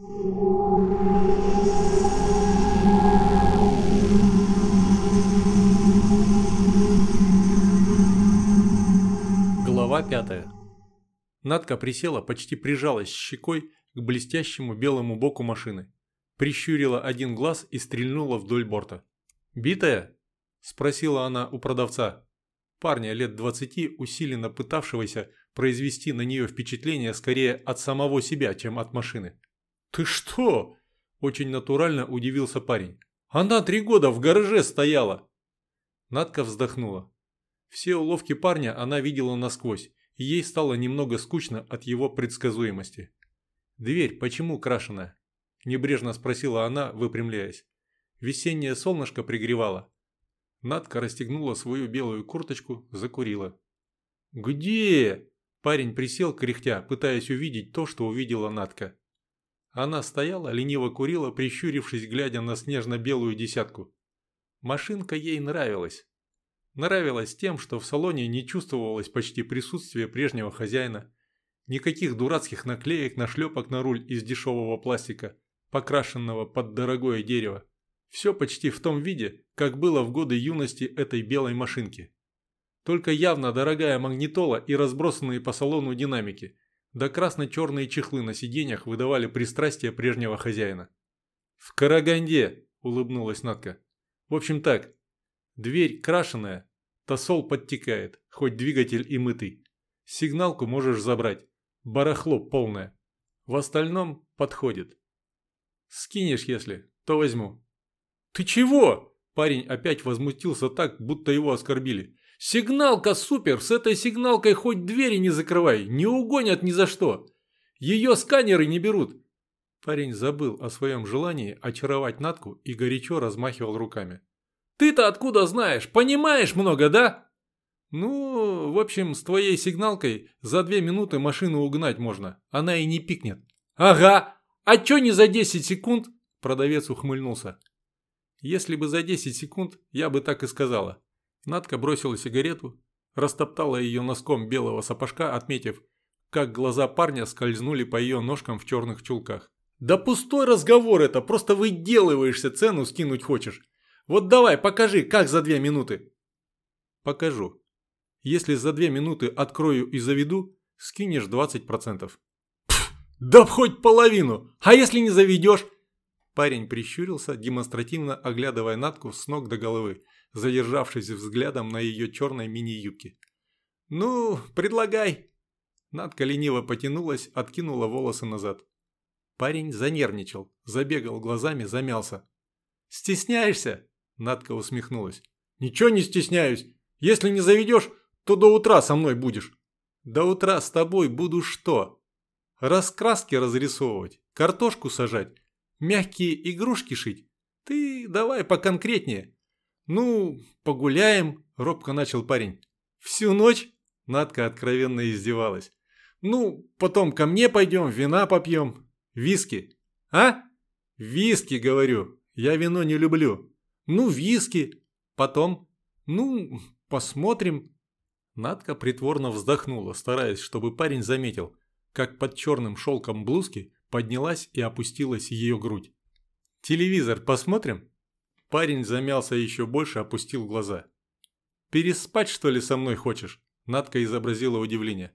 Глава пятая. Надка присела, почти прижалась щекой к блестящему белому боку машины. Прищурила один глаз и стрельнула вдоль борта. «Битая?» – спросила она у продавца. Парня лет двадцати, усиленно пытавшегося произвести на нее впечатление скорее от самого себя, чем от машины. «Ты что?» – очень натурально удивился парень. «Она три года в гараже стояла!» Надка вздохнула. Все уловки парня она видела насквозь, и ей стало немного скучно от его предсказуемости. «Дверь почему крашеная?» – небрежно спросила она, выпрямляясь. Весеннее солнышко пригревало. Надка расстегнула свою белую курточку, закурила. «Где?» Парень присел, кряхтя, пытаясь увидеть то, что увидела Надка. Она стояла, лениво курила, прищурившись, глядя на снежно-белую десятку. Машинка ей нравилась. Нравилась тем, что в салоне не чувствовалось почти присутствия прежнего хозяина. Никаких дурацких наклеек на шлепок на руль из дешевого пластика, покрашенного под дорогое дерево. Все почти в том виде, как было в годы юности этой белой машинки. Только явно дорогая магнитола и разбросанные по салону динамики, да красно-черные чехлы на сиденьях выдавали пристрастие прежнего хозяина. «В Караганде!» – улыбнулась Надка. «В общем так, дверь крашеная, тосол подтекает, хоть двигатель и мытый. Сигналку можешь забрать, барахло полное. В остальном подходит. Скинешь, если, то возьму». «Ты чего?» Парень опять возмутился так, будто его оскорбили. Сигналка супер, с этой сигналкой хоть двери не закрывай, не угонят ни за что. Ее сканеры не берут. Парень забыл о своем желании очаровать Натку и горячо размахивал руками. Ты-то откуда знаешь? Понимаешь много, да? Ну, в общем, с твоей сигналкой за две минуты машину угнать можно. Она и не пикнет. Ага, а чё не за 10 секунд? Продавец ухмыльнулся. Если бы за 10 секунд, я бы так и сказала. Надка бросила сигарету, растоптала ее носком белого сапожка, отметив, как глаза парня скользнули по ее ножкам в черных чулках. «Да пустой разговор это, просто выделываешься, цену скинуть хочешь. Вот давай, покажи, как за две минуты». «Покажу. Если за две минуты открою и заведу, скинешь 20%. Пф, да хоть половину, а если не заведешь?» Парень прищурился, демонстративно оглядывая Натку с ног до головы задержавшись взглядом на ее черной мини-юбке. «Ну, предлагай!» Надка лениво потянулась, откинула волосы назад. Парень занервничал, забегал глазами, замялся. «Стесняешься?» Надка усмехнулась. «Ничего не стесняюсь. Если не заведешь, то до утра со мной будешь». «До утра с тобой буду что?» «Раскраски разрисовывать, картошку сажать, мягкие игрушки шить. Ты давай поконкретнее. «Ну, погуляем», – робко начал парень. «Всю ночь?» – Надка откровенно издевалась. «Ну, потом ко мне пойдем, вина попьем. Виски. А? Виски, говорю. Я вино не люблю. Ну, виски. Потом. Ну, посмотрим». Надка притворно вздохнула, стараясь, чтобы парень заметил, как под черным шелком блузки поднялась и опустилась ее грудь. «Телевизор посмотрим?» Парень замялся еще больше, опустил глаза. «Переспать, что ли, со мной хочешь?» Надка изобразила удивление.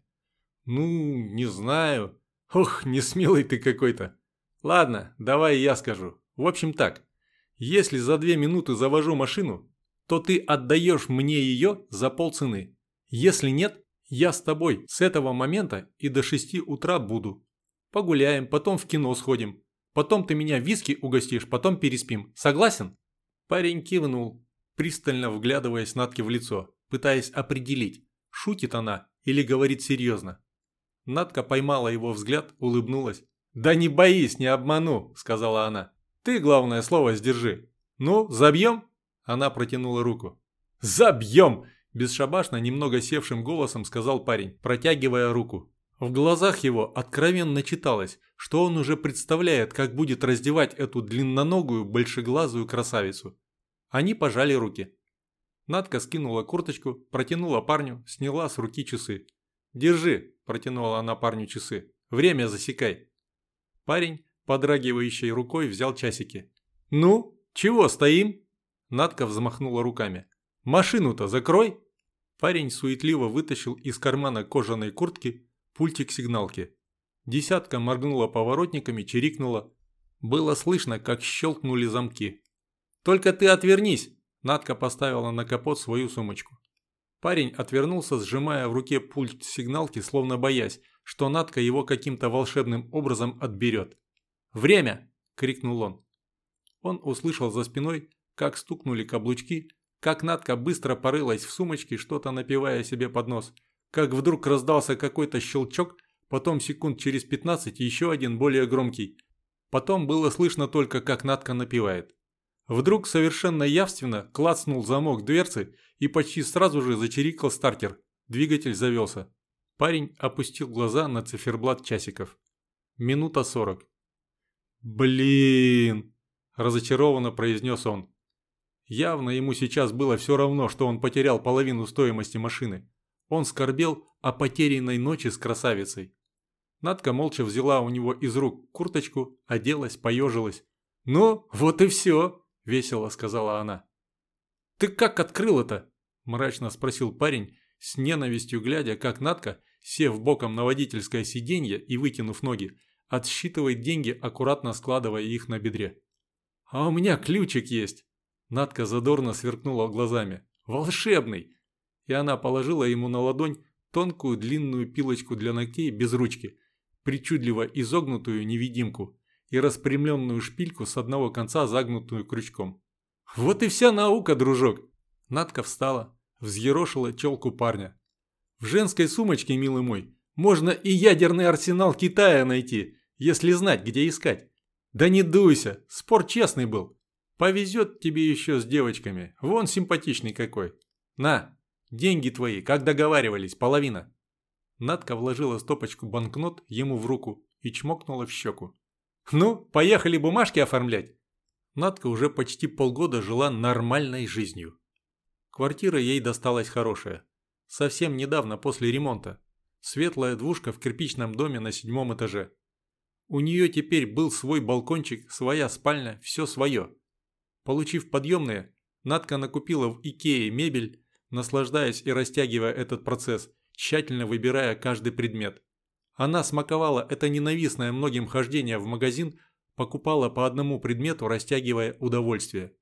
«Ну, не знаю. Ох, не смелый ты какой-то. Ладно, давай я скажу. В общем так, если за две минуты завожу машину, то ты отдаешь мне ее за полцены. Если нет, я с тобой с этого момента и до шести утра буду. Погуляем, потом в кино сходим. Потом ты меня виски угостишь, потом переспим. Согласен?» Парень кивнул, пристально вглядываясь Натке в лицо, пытаясь определить, шутит она или говорит серьезно. Натка поймала его взгляд, улыбнулась. «Да не боись, не обману», — сказала она. «Ты, главное слово, сдержи. Ну, забьем?» Она протянула руку. «Забьем!» – бесшабашно, немного севшим голосом сказал парень, протягивая руку. В глазах его откровенно читалось, что он уже представляет, как будет раздевать эту длинноногую, большеглазую красавицу. Они пожали руки. Надка скинула курточку, протянула парню, сняла с руки часы. «Держи», – протянула она парню часы. «Время засекай». Парень подрагивающей рукой взял часики. «Ну, чего стоим?» Надка взмахнула руками. «Машину-то закрой!» Парень суетливо вытащил из кармана кожаной куртки пультик сигналки. Десятка моргнула поворотниками, чирикнула. Было слышно, как щелкнули замки. «Только ты отвернись!» Надка поставила на капот свою сумочку. Парень отвернулся, сжимая в руке пульт сигналки, словно боясь, что Надка его каким-то волшебным образом отберет. «Время!» – крикнул он. Он услышал за спиной, как стукнули каблучки, как Надка быстро порылась в сумочке, что-то напивая себе под нос, как вдруг раздался какой-то щелчок, потом секунд через 15 еще один более громкий. Потом было слышно только, как Надка напевает. Вдруг совершенно явственно клацнул замок дверцы и почти сразу же зачирикал стартер. Двигатель завелся. Парень опустил глаза на циферблат часиков. Минута сорок. «Блин!» – разочарованно произнес он. Явно ему сейчас было все равно, что он потерял половину стоимости машины. Он скорбел о потерянной ночи с красавицей. Надка молча взяла у него из рук курточку, оделась, поежилась. «Ну, вот и все!» – весело сказала она. «Ты как открыл это?» – мрачно спросил парень, с ненавистью глядя, как Надка, сев боком на водительское сиденье и вытянув ноги, отсчитывает деньги, аккуратно складывая их на бедре. «А у меня ключик есть!» Надка задорно сверкнула глазами. «Волшебный!» И она положила ему на ладонь тонкую длинную пилочку для ногтей без ручки, причудливо изогнутую невидимку и распрямленную шпильку с одного конца загнутую крючком. «Вот и вся наука, дружок!» Надка встала, взъерошила челку парня. «В женской сумочке, милый мой, можно и ядерный арсенал Китая найти, если знать, где искать. Да не дуйся, спор честный был. Повезет тебе еще с девочками, вон симпатичный какой. На, деньги твои, как договаривались, половина». Надка вложила стопочку банкнот ему в руку и чмокнула в щеку. Ну, поехали бумажки оформлять. Надка уже почти полгода жила нормальной жизнью. Квартира ей досталась хорошая. Совсем недавно после ремонта. Светлая двушка в кирпичном доме на седьмом этаже. У нее теперь был свой балкончик, своя спальня, все свое. Получив подъемные, Надка накупила в Икее мебель, наслаждаясь и растягивая этот процесс, тщательно выбирая каждый предмет. Она смаковала это ненавистное многим хождение в магазин, покупала по одному предмету, растягивая удовольствие.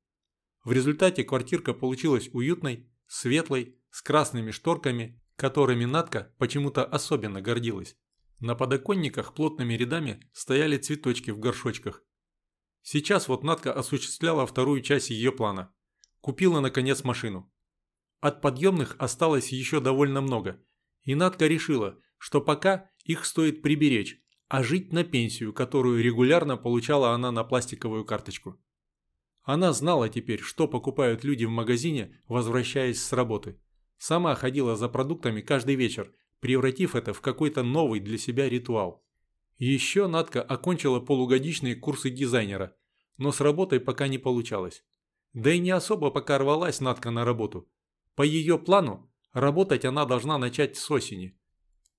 В результате квартирка получилась уютной, светлой, с красными шторками, которыми Натка почему-то особенно гордилась. На подоконниках плотными рядами стояли цветочки в горшочках. Сейчас вот Натка осуществляла вторую часть ее плана. Купила, наконец, машину. От подъемных осталось еще довольно много, и Натка решила, что пока их стоит приберечь, а жить на пенсию, которую регулярно получала она на пластиковую карточку. Она знала теперь, что покупают люди в магазине, возвращаясь с работы. Сама ходила за продуктами каждый вечер, превратив это в какой-то новый для себя ритуал. Еще Надка окончила полугодичные курсы дизайнера, но с работой пока не получалось. Да и не особо пока рвалась Надка на работу. По ее плану, работать она должна начать с осени.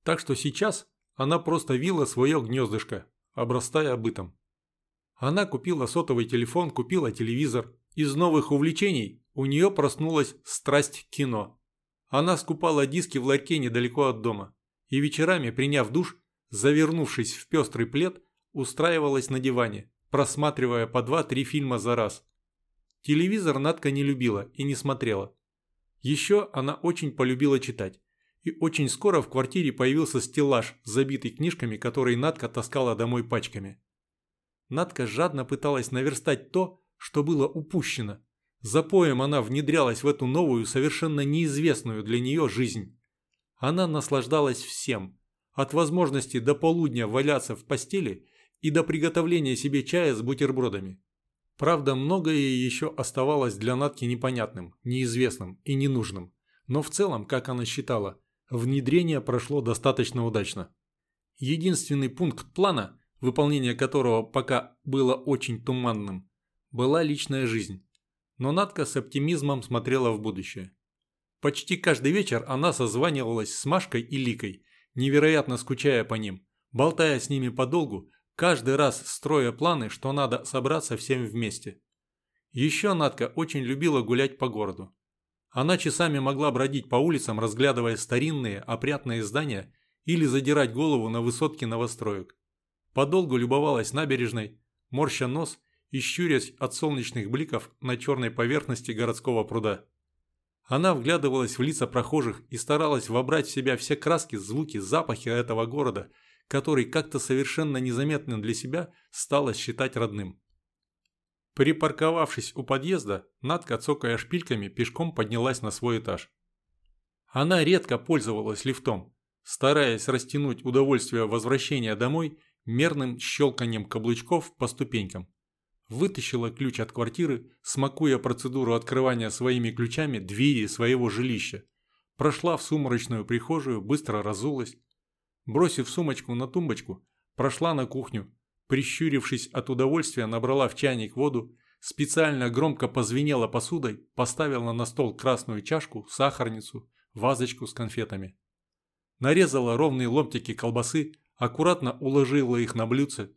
Так что сейчас она просто вила свое гнездышко, обрастая бытом. Она купила сотовый телефон, купила телевизор. Из новых увлечений у нее проснулась страсть к кино. Она скупала диски в ларьке недалеко от дома. И вечерами, приняв душ, завернувшись в пестрый плед, устраивалась на диване, просматривая по два-три фильма за раз. Телевизор Надка не любила и не смотрела. Еще она очень полюбила читать и очень скоро в квартире появился стеллаж, забитый книжками, которые Надка таскала домой пачками. Надка жадно пыталась наверстать то, что было упущено. Запоем она внедрялась в эту новую, совершенно неизвестную для нее жизнь. Она наслаждалась всем, от возможности до полудня валяться в постели и до приготовления себе чая с бутербродами. Правда, многое еще оставалось для Надки непонятным, неизвестным и ненужным. Но в целом, как она считала, Внедрение прошло достаточно удачно. Единственный пункт плана, выполнение которого пока было очень туманным, была личная жизнь. Но Надка с оптимизмом смотрела в будущее. Почти каждый вечер она созванивалась с Машкой и Ликой, невероятно скучая по ним, болтая с ними подолгу, каждый раз строя планы, что надо собраться всем вместе. Еще Надка очень любила гулять по городу. Она часами могла бродить по улицам, разглядывая старинные, опрятные здания или задирать голову на высотки новостроек. Подолгу любовалась набережной, морща нос и щурясь от солнечных бликов на черной поверхности городского пруда. Она вглядывалась в лица прохожих и старалась вобрать в себя все краски, звуки, запахи этого города, который как-то совершенно незаметно для себя стала считать родным. Припарковавшись у подъезда, Надка, цокая шпильками, пешком поднялась на свой этаж. Она редко пользовалась лифтом, стараясь растянуть удовольствие возвращения домой мерным щелканием каблучков по ступенькам. Вытащила ключ от квартиры, смакуя процедуру открывания своими ключами двери своего жилища. Прошла в сумрачную прихожую, быстро разулась. Бросив сумочку на тумбочку, прошла на кухню, прищурившись от удовольствия, набрала в чайник воду, специально громко позвенела посудой, поставила на стол красную чашку, сахарницу, вазочку с конфетами. Нарезала ровные ломтики колбасы, аккуратно уложила их на блюдце,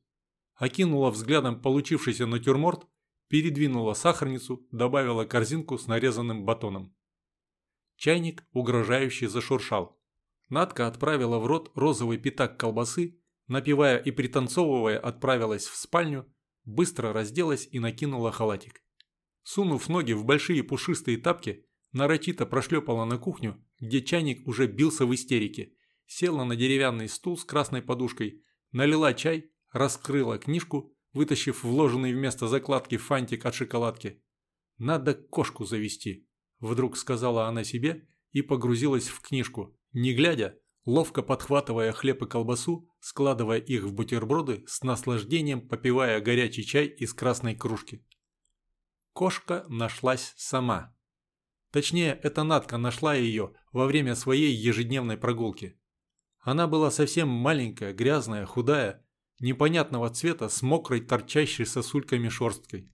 окинула взглядом получившийся натюрморт, передвинула сахарницу, добавила корзинку с нарезанным батоном. Чайник угрожающе зашуршал. Надка отправила в рот розовый пятак колбасы Напивая и пританцовывая, отправилась в спальню, быстро разделась и накинула халатик. Сунув ноги в большие пушистые тапки, нарочито прошлепала на кухню, где чайник уже бился в истерике, села на деревянный стул с красной подушкой, налила чай, раскрыла книжку, вытащив вложенный вместо закладки фантик от шоколадки. «Надо кошку завести», – вдруг сказала она себе и погрузилась в книжку, не глядя, ловко подхватывая хлеб и колбасу, складывая их в бутерброды, с наслаждением попивая горячий чай из красной кружки. Кошка нашлась сама. Точнее, эта Натка нашла ее во время своей ежедневной прогулки. Она была совсем маленькая, грязная, худая, непонятного цвета с мокрой торчащей сосульками шерсткой.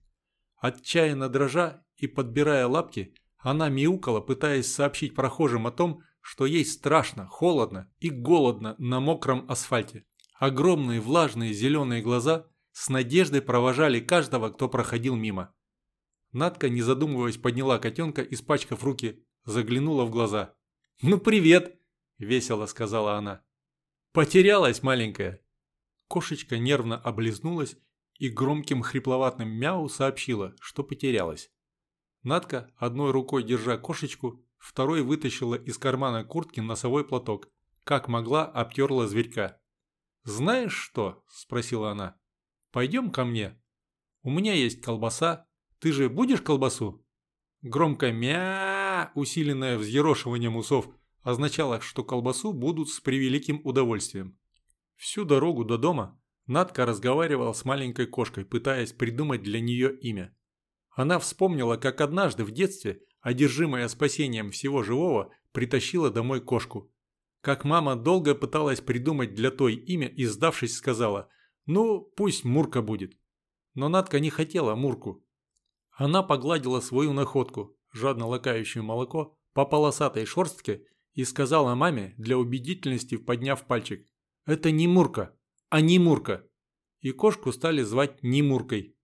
Отчаянно дрожа и подбирая лапки, она мяукала, пытаясь сообщить прохожим о том, что ей страшно, холодно и голодно на мокром асфальте. Огромные влажные зеленые глаза с надеждой провожали каждого, кто проходил мимо. Надка, не задумываясь, подняла котенка, испачкав руки, заглянула в глаза. «Ну привет!» – весело сказала она. «Потерялась, маленькая!» Кошечка нервно облизнулась и громким хрипловатым мяу сообщила, что потерялась. Надка, одной рукой держа кошечку, второй вытащила из кармана куртки носовой платок. Как могла, обтерла зверька. «Знаешь что?» – спросила она. «Пойдем ко мне. У меня есть колбаса. Ты же будешь колбасу?» Громко мя, усиленное взъерошиванием усов, означало, что колбасу будут с превеликим удовольствием. Всю дорогу до дома Надка разговаривала с маленькой кошкой, пытаясь придумать для нее имя. Она вспомнила, как однажды в детстве одержимая спасением всего живого, притащила домой кошку. Как мама долго пыталась придумать для той имя и, сдавшись, сказала «Ну, пусть Мурка будет». Но Надка не хотела Мурку. Она погладила свою находку, жадно лакающую молоко, по полосатой шорстке и сказала маме, для убедительности подняв пальчик «Это не Мурка, а не Мурка». И кошку стали звать Немуркой.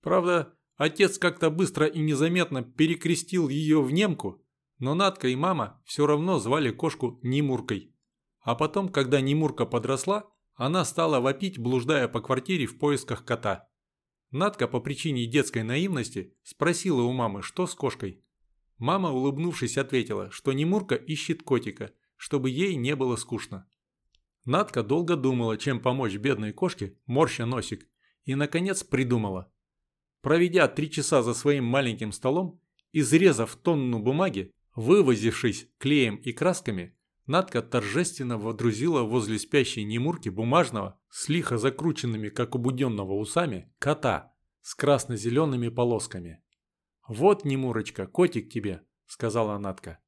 Правда, Отец как-то быстро и незаметно перекрестил ее в немку, но Надка и мама все равно звали кошку Немуркой. А потом, когда Немурка подросла, она стала вопить, блуждая по квартире в поисках кота. Надка по причине детской наивности спросила у мамы, что с кошкой. Мама, улыбнувшись, ответила, что Немурка ищет котика, чтобы ей не было скучно. Надка долго думала, чем помочь бедной кошке, морща носик, и, наконец, придумала – Проведя три часа за своим маленьким столом, изрезав тонну бумаги, вывозившись клеем и красками, Надка торжественно водрузила возле спящей Немурки бумажного, с лихо закрученными, как у буденного усами, кота с красно-зелеными полосками. «Вот, Немурочка, котик тебе», — сказала Надка.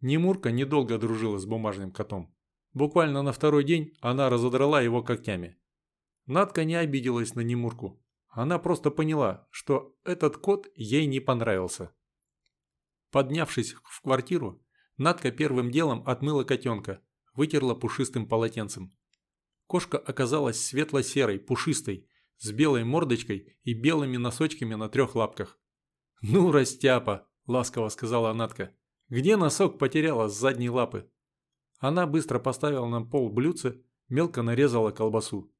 Немурка недолго дружила с бумажным котом. Буквально на второй день она разодрала его когтями. Надка не обиделась на Немурку, она просто поняла, что этот кот ей не понравился. Поднявшись в квартиру, Надка первым делом отмыла котенка, вытерла пушистым полотенцем. Кошка оказалась светло-серой, пушистой, с белой мордочкой и белыми носочками на трех лапках. «Ну, растяпа!» – ласково сказала Натка. «Где носок потеряла с задней лапы?» Она быстро поставила на пол блюдце, мелко нарезала колбасу.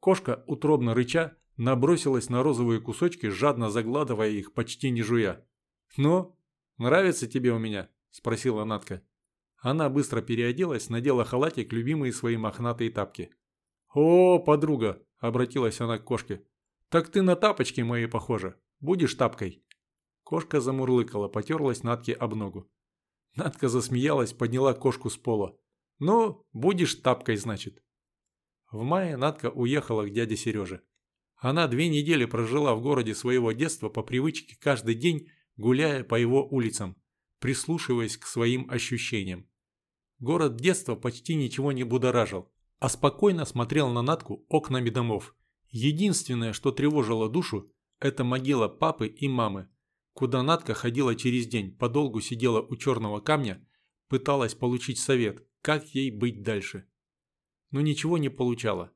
Кошка, утробно рыча, набросилась на розовые кусочки, жадно загладывая их, почти не жуя. «Ну, нравится тебе у меня?» – спросила Натка. Она быстро переоделась, надела халатик, любимые свои мохнатые тапки. «О, подруга!» – обратилась она к кошке. «Так ты на тапочки мои похожа. Будешь тапкой?» Кошка замурлыкала, потерлась Натке об ногу. Натка засмеялась, подняла кошку с пола. «Ну, будешь тапкой, значит». В мае Натка уехала к дяде Сереже. Она две недели прожила в городе своего детства по привычке каждый день, гуляя по его улицам, прислушиваясь к своим ощущениям. Город детства почти ничего не будоражил, а спокойно смотрел на Натку окнами домов. Единственное, что тревожило душу, это могила папы и мамы, куда Натка ходила через день, подолгу сидела у черного камня, пыталась получить совет, как ей быть дальше. Но ничего не получала.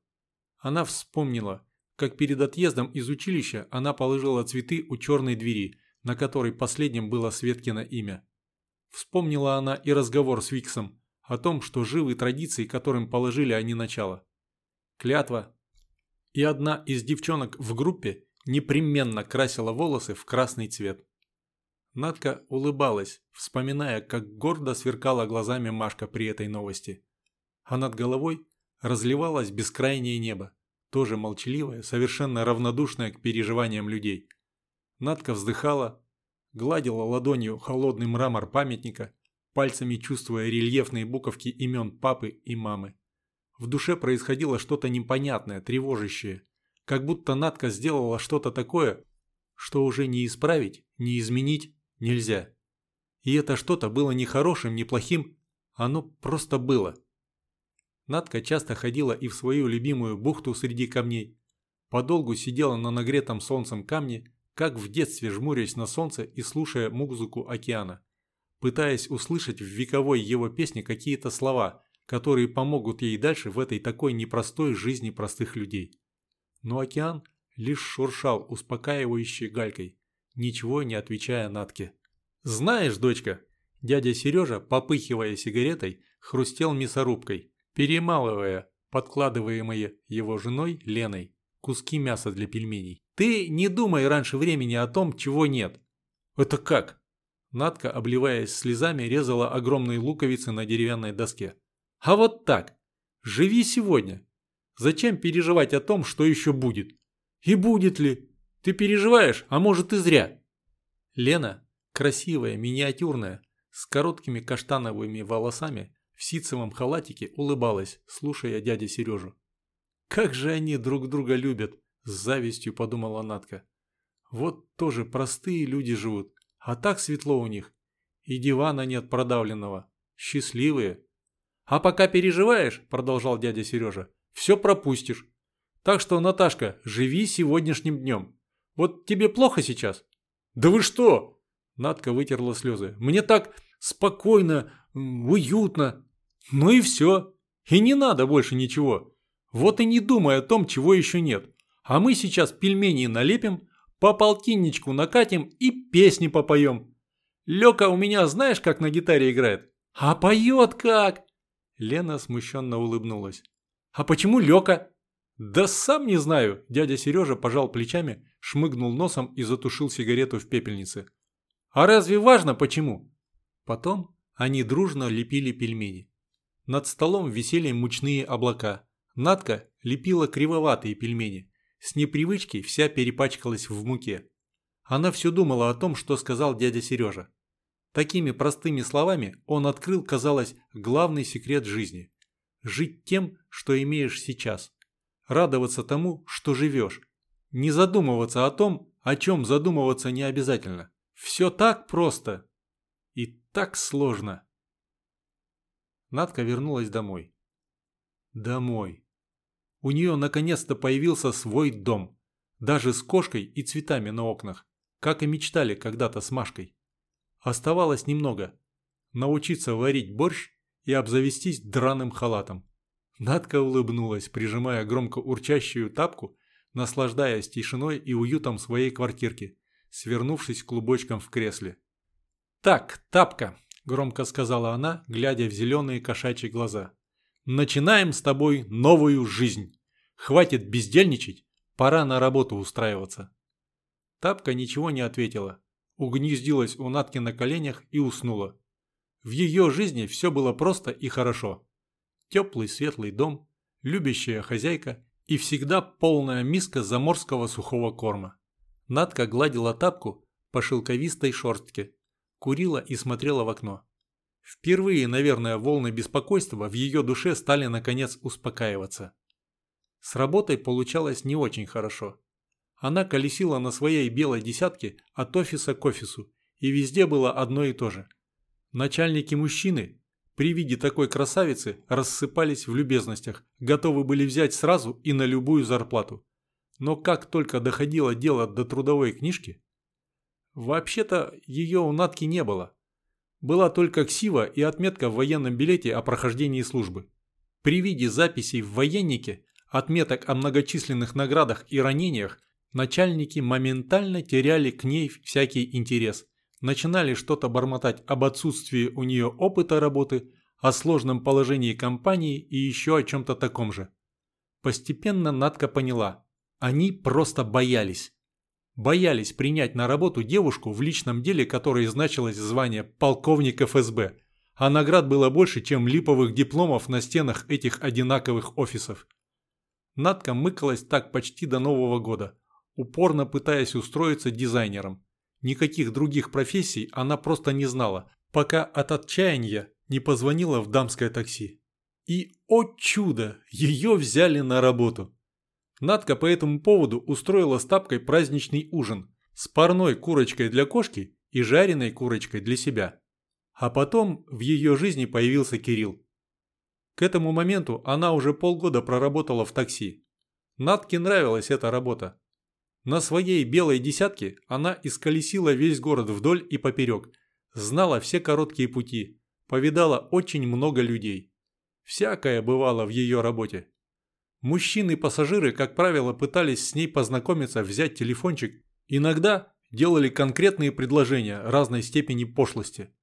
Она вспомнила, как перед отъездом из училища она положила цветы у черной двери, на которой последним было Светкино имя. Вспомнила она и разговор с Виксом о том, что живы традиции, которым положили они начало. Клятва. И одна из девчонок в группе непременно красила волосы в красный цвет. Надка улыбалась, вспоминая, как гордо сверкала глазами Машка при этой новости. А над головой разливалось бескрайнее небо тоже молчаливая, совершенно равнодушная к переживаниям людей. Надка вздыхала, гладила ладонью холодный мрамор памятника, пальцами чувствуя рельефные буковки имен папы и мамы. В душе происходило что-то непонятное, тревожащее, как будто Надка сделала что-то такое, что уже не исправить, не изменить нельзя. И это что-то было не хорошим, не плохим, оно просто было. Надка часто ходила и в свою любимую бухту среди камней. Подолгу сидела на нагретом солнцем камне, как в детстве жмурясь на солнце и слушая музыку океана, пытаясь услышать в вековой его песне какие-то слова, которые помогут ей дальше в этой такой непростой жизни простых людей. Но океан лишь шуршал успокаивающей галькой, ничего не отвечая Натке. «Знаешь, дочка», дядя Сережа, попыхивая сигаретой, хрустел мясорубкой, перемалывая подкладываемые его женой Леной куски мяса для пельменей. «Ты не думай раньше времени о том, чего нет». «Это как?» Надка, обливаясь слезами, резала огромные луковицы на деревянной доске. «А вот так. Живи сегодня. Зачем переживать о том, что еще будет? И будет ли? Ты переживаешь, а может и зря». Лена, красивая, миниатюрная, с короткими каштановыми волосами, в ситцевом халатике улыбалась, слушая дядя Сережу. «Как же они друг друга любят!» – с завистью подумала Натка. «Вот тоже простые люди живут, а так светло у них. И дивана нет продавленного. Счастливые». «А пока переживаешь», – продолжал дядя Сережа, – «все пропустишь. Так что, Наташка, живи сегодняшним днем. Вот тебе плохо сейчас?» «Да вы что?» Натка вытерла слезы. «Мне так спокойно, уютно. Ну и все. И не надо больше ничего. Вот и не думай о том, чего еще нет. А мы сейчас пельмени налепим, по полтинничку накатим и песни попоем. Лёка у меня знаешь, как на гитаре играет? А поет как? Лена смущенно улыбнулась. А почему Лёка? Да сам не знаю. Дядя Сережа пожал плечами, шмыгнул носом и затушил сигарету в пепельнице. А разве важно почему? Потом они дружно лепили пельмени. Над столом висели мучные облака. Надка лепила кривоватые пельмени. С непривычки вся перепачкалась в муке. Она все думала о том, что сказал дядя Сережа. Такими простыми словами он открыл, казалось, главный секрет жизни. Жить тем, что имеешь сейчас. Радоваться тому, что живешь. Не задумываться о том, о чем задумываться не обязательно. Все так просто и так сложно. Надка вернулась домой. Домой. У нее наконец-то появился свой дом. Даже с кошкой и цветами на окнах, как и мечтали когда-то с Машкой. Оставалось немного. Научиться варить борщ и обзавестись драным халатом. Надка улыбнулась, прижимая громко урчащую тапку, наслаждаясь тишиной и уютом своей квартирки, свернувшись клубочком в кресле. «Так, тапка», – громко сказала она, глядя в зеленые кошачьи глаза. «Начинаем с тобой новую жизнь. Хватит бездельничать, пора на работу устраиваться». Тапка ничего не ответила, угнездилась у Натки на коленях и уснула. В ее жизни все было просто и хорошо. Теплый светлый дом, любящая хозяйка и всегда полная миска заморского сухого корма. Надка гладила тапку по шелковистой шорстке, курила и смотрела в окно. Впервые, наверное, волны беспокойства в ее душе стали наконец успокаиваться. С работой получалось не очень хорошо. Она колесила на своей белой десятке от офиса к офису, и везде было одно и то же. Начальники мужчины при виде такой красавицы рассыпались в любезностях, готовы были взять сразу и на любую зарплату. Но как только доходило дело до трудовой книжки... Вообще-то ее у Натки не было. Была только ксива и отметка в военном билете о прохождении службы. При виде записей в военнике, отметок о многочисленных наградах и ранениях, Начальники моментально теряли к ней всякий интерес, начинали что-то бормотать об отсутствии у нее опыта работы, о сложном положении компании и еще о чем-то таком же. Постепенно Надка поняла, они просто боялись. Боялись принять на работу девушку в личном деле, которой значилось звание полковник ФСБ, а наград было больше, чем липовых дипломов на стенах этих одинаковых офисов. Надка мыкалась так почти до Нового года – упорно пытаясь устроиться дизайнером. Никаких других профессий она просто не знала, пока от отчаяния не позвонила в дамское такси. И, о чудо, ее взяли на работу. Надка по этому поводу устроила с тапкой праздничный ужин с парной курочкой для кошки и жареной курочкой для себя. А потом в ее жизни появился Кирилл. К этому моменту она уже полгода проработала в такси. Надке нравилась эта работа. На своей белой десятке она исколесила весь город вдоль и поперек, знала все короткие пути, повидала очень много людей. Всякое бывало в ее работе. Мужчины-пассажиры, как правило, пытались с ней познакомиться, взять телефончик. Иногда делали конкретные предложения разной степени пошлости.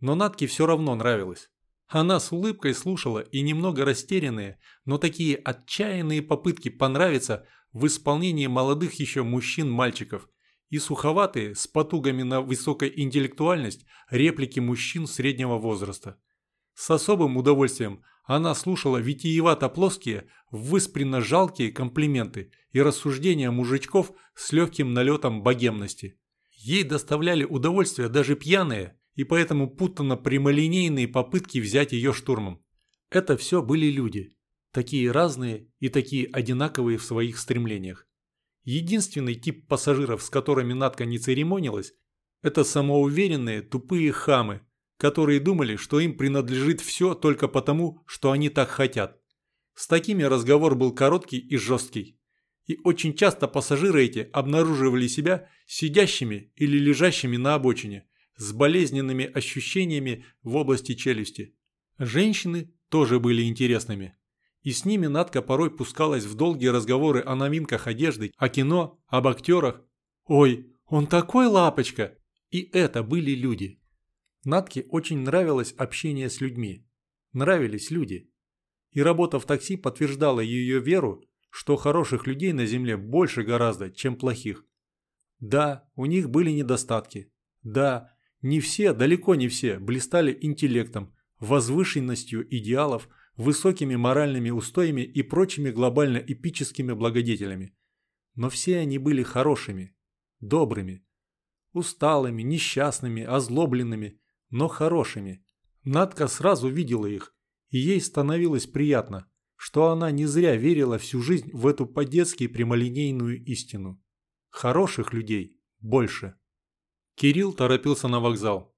Но Натке все равно нравилось. Она с улыбкой слушала и немного растерянные, но такие отчаянные попытки понравиться – в исполнении молодых еще мужчин-мальчиков и суховатые, с потугами на высокой интеллектуальность, реплики мужчин среднего возраста. С особым удовольствием она слушала витиевато-плоские, выспренно-жалкие комплименты и рассуждения мужичков с легким налетом богемности. Ей доставляли удовольствие даже пьяные и поэтому путанно-прямолинейные попытки взять ее штурмом. Это все были люди, Такие разные и такие одинаковые в своих стремлениях. Единственный тип пассажиров, с которыми Натка не церемонилась, это самоуверенные тупые хамы, которые думали, что им принадлежит все только потому, что они так хотят. С такими разговор был короткий и жесткий. И очень часто пассажиры эти обнаруживали себя сидящими или лежащими на обочине, с болезненными ощущениями в области челюсти. Женщины тоже были интересными. И с ними Надка порой пускалась в долгие разговоры о новинках одежды, о кино, об актерах. «Ой, он такой лапочка!» И это были люди. Надке очень нравилось общение с людьми. Нравились люди. И работа в такси подтверждала ее веру, что хороших людей на земле больше гораздо, чем плохих. Да, у них были недостатки. Да, не все, далеко не все, блистали интеллектом, возвышенностью идеалов – высокими моральными устоями и прочими глобально-эпическими благодетелями. Но все они были хорошими, добрыми, усталыми, несчастными, озлобленными, но хорошими. Надка сразу видела их, и ей становилось приятно, что она не зря верила всю жизнь в эту по-детски прямолинейную истину. Хороших людей больше. Кирилл торопился на вокзал.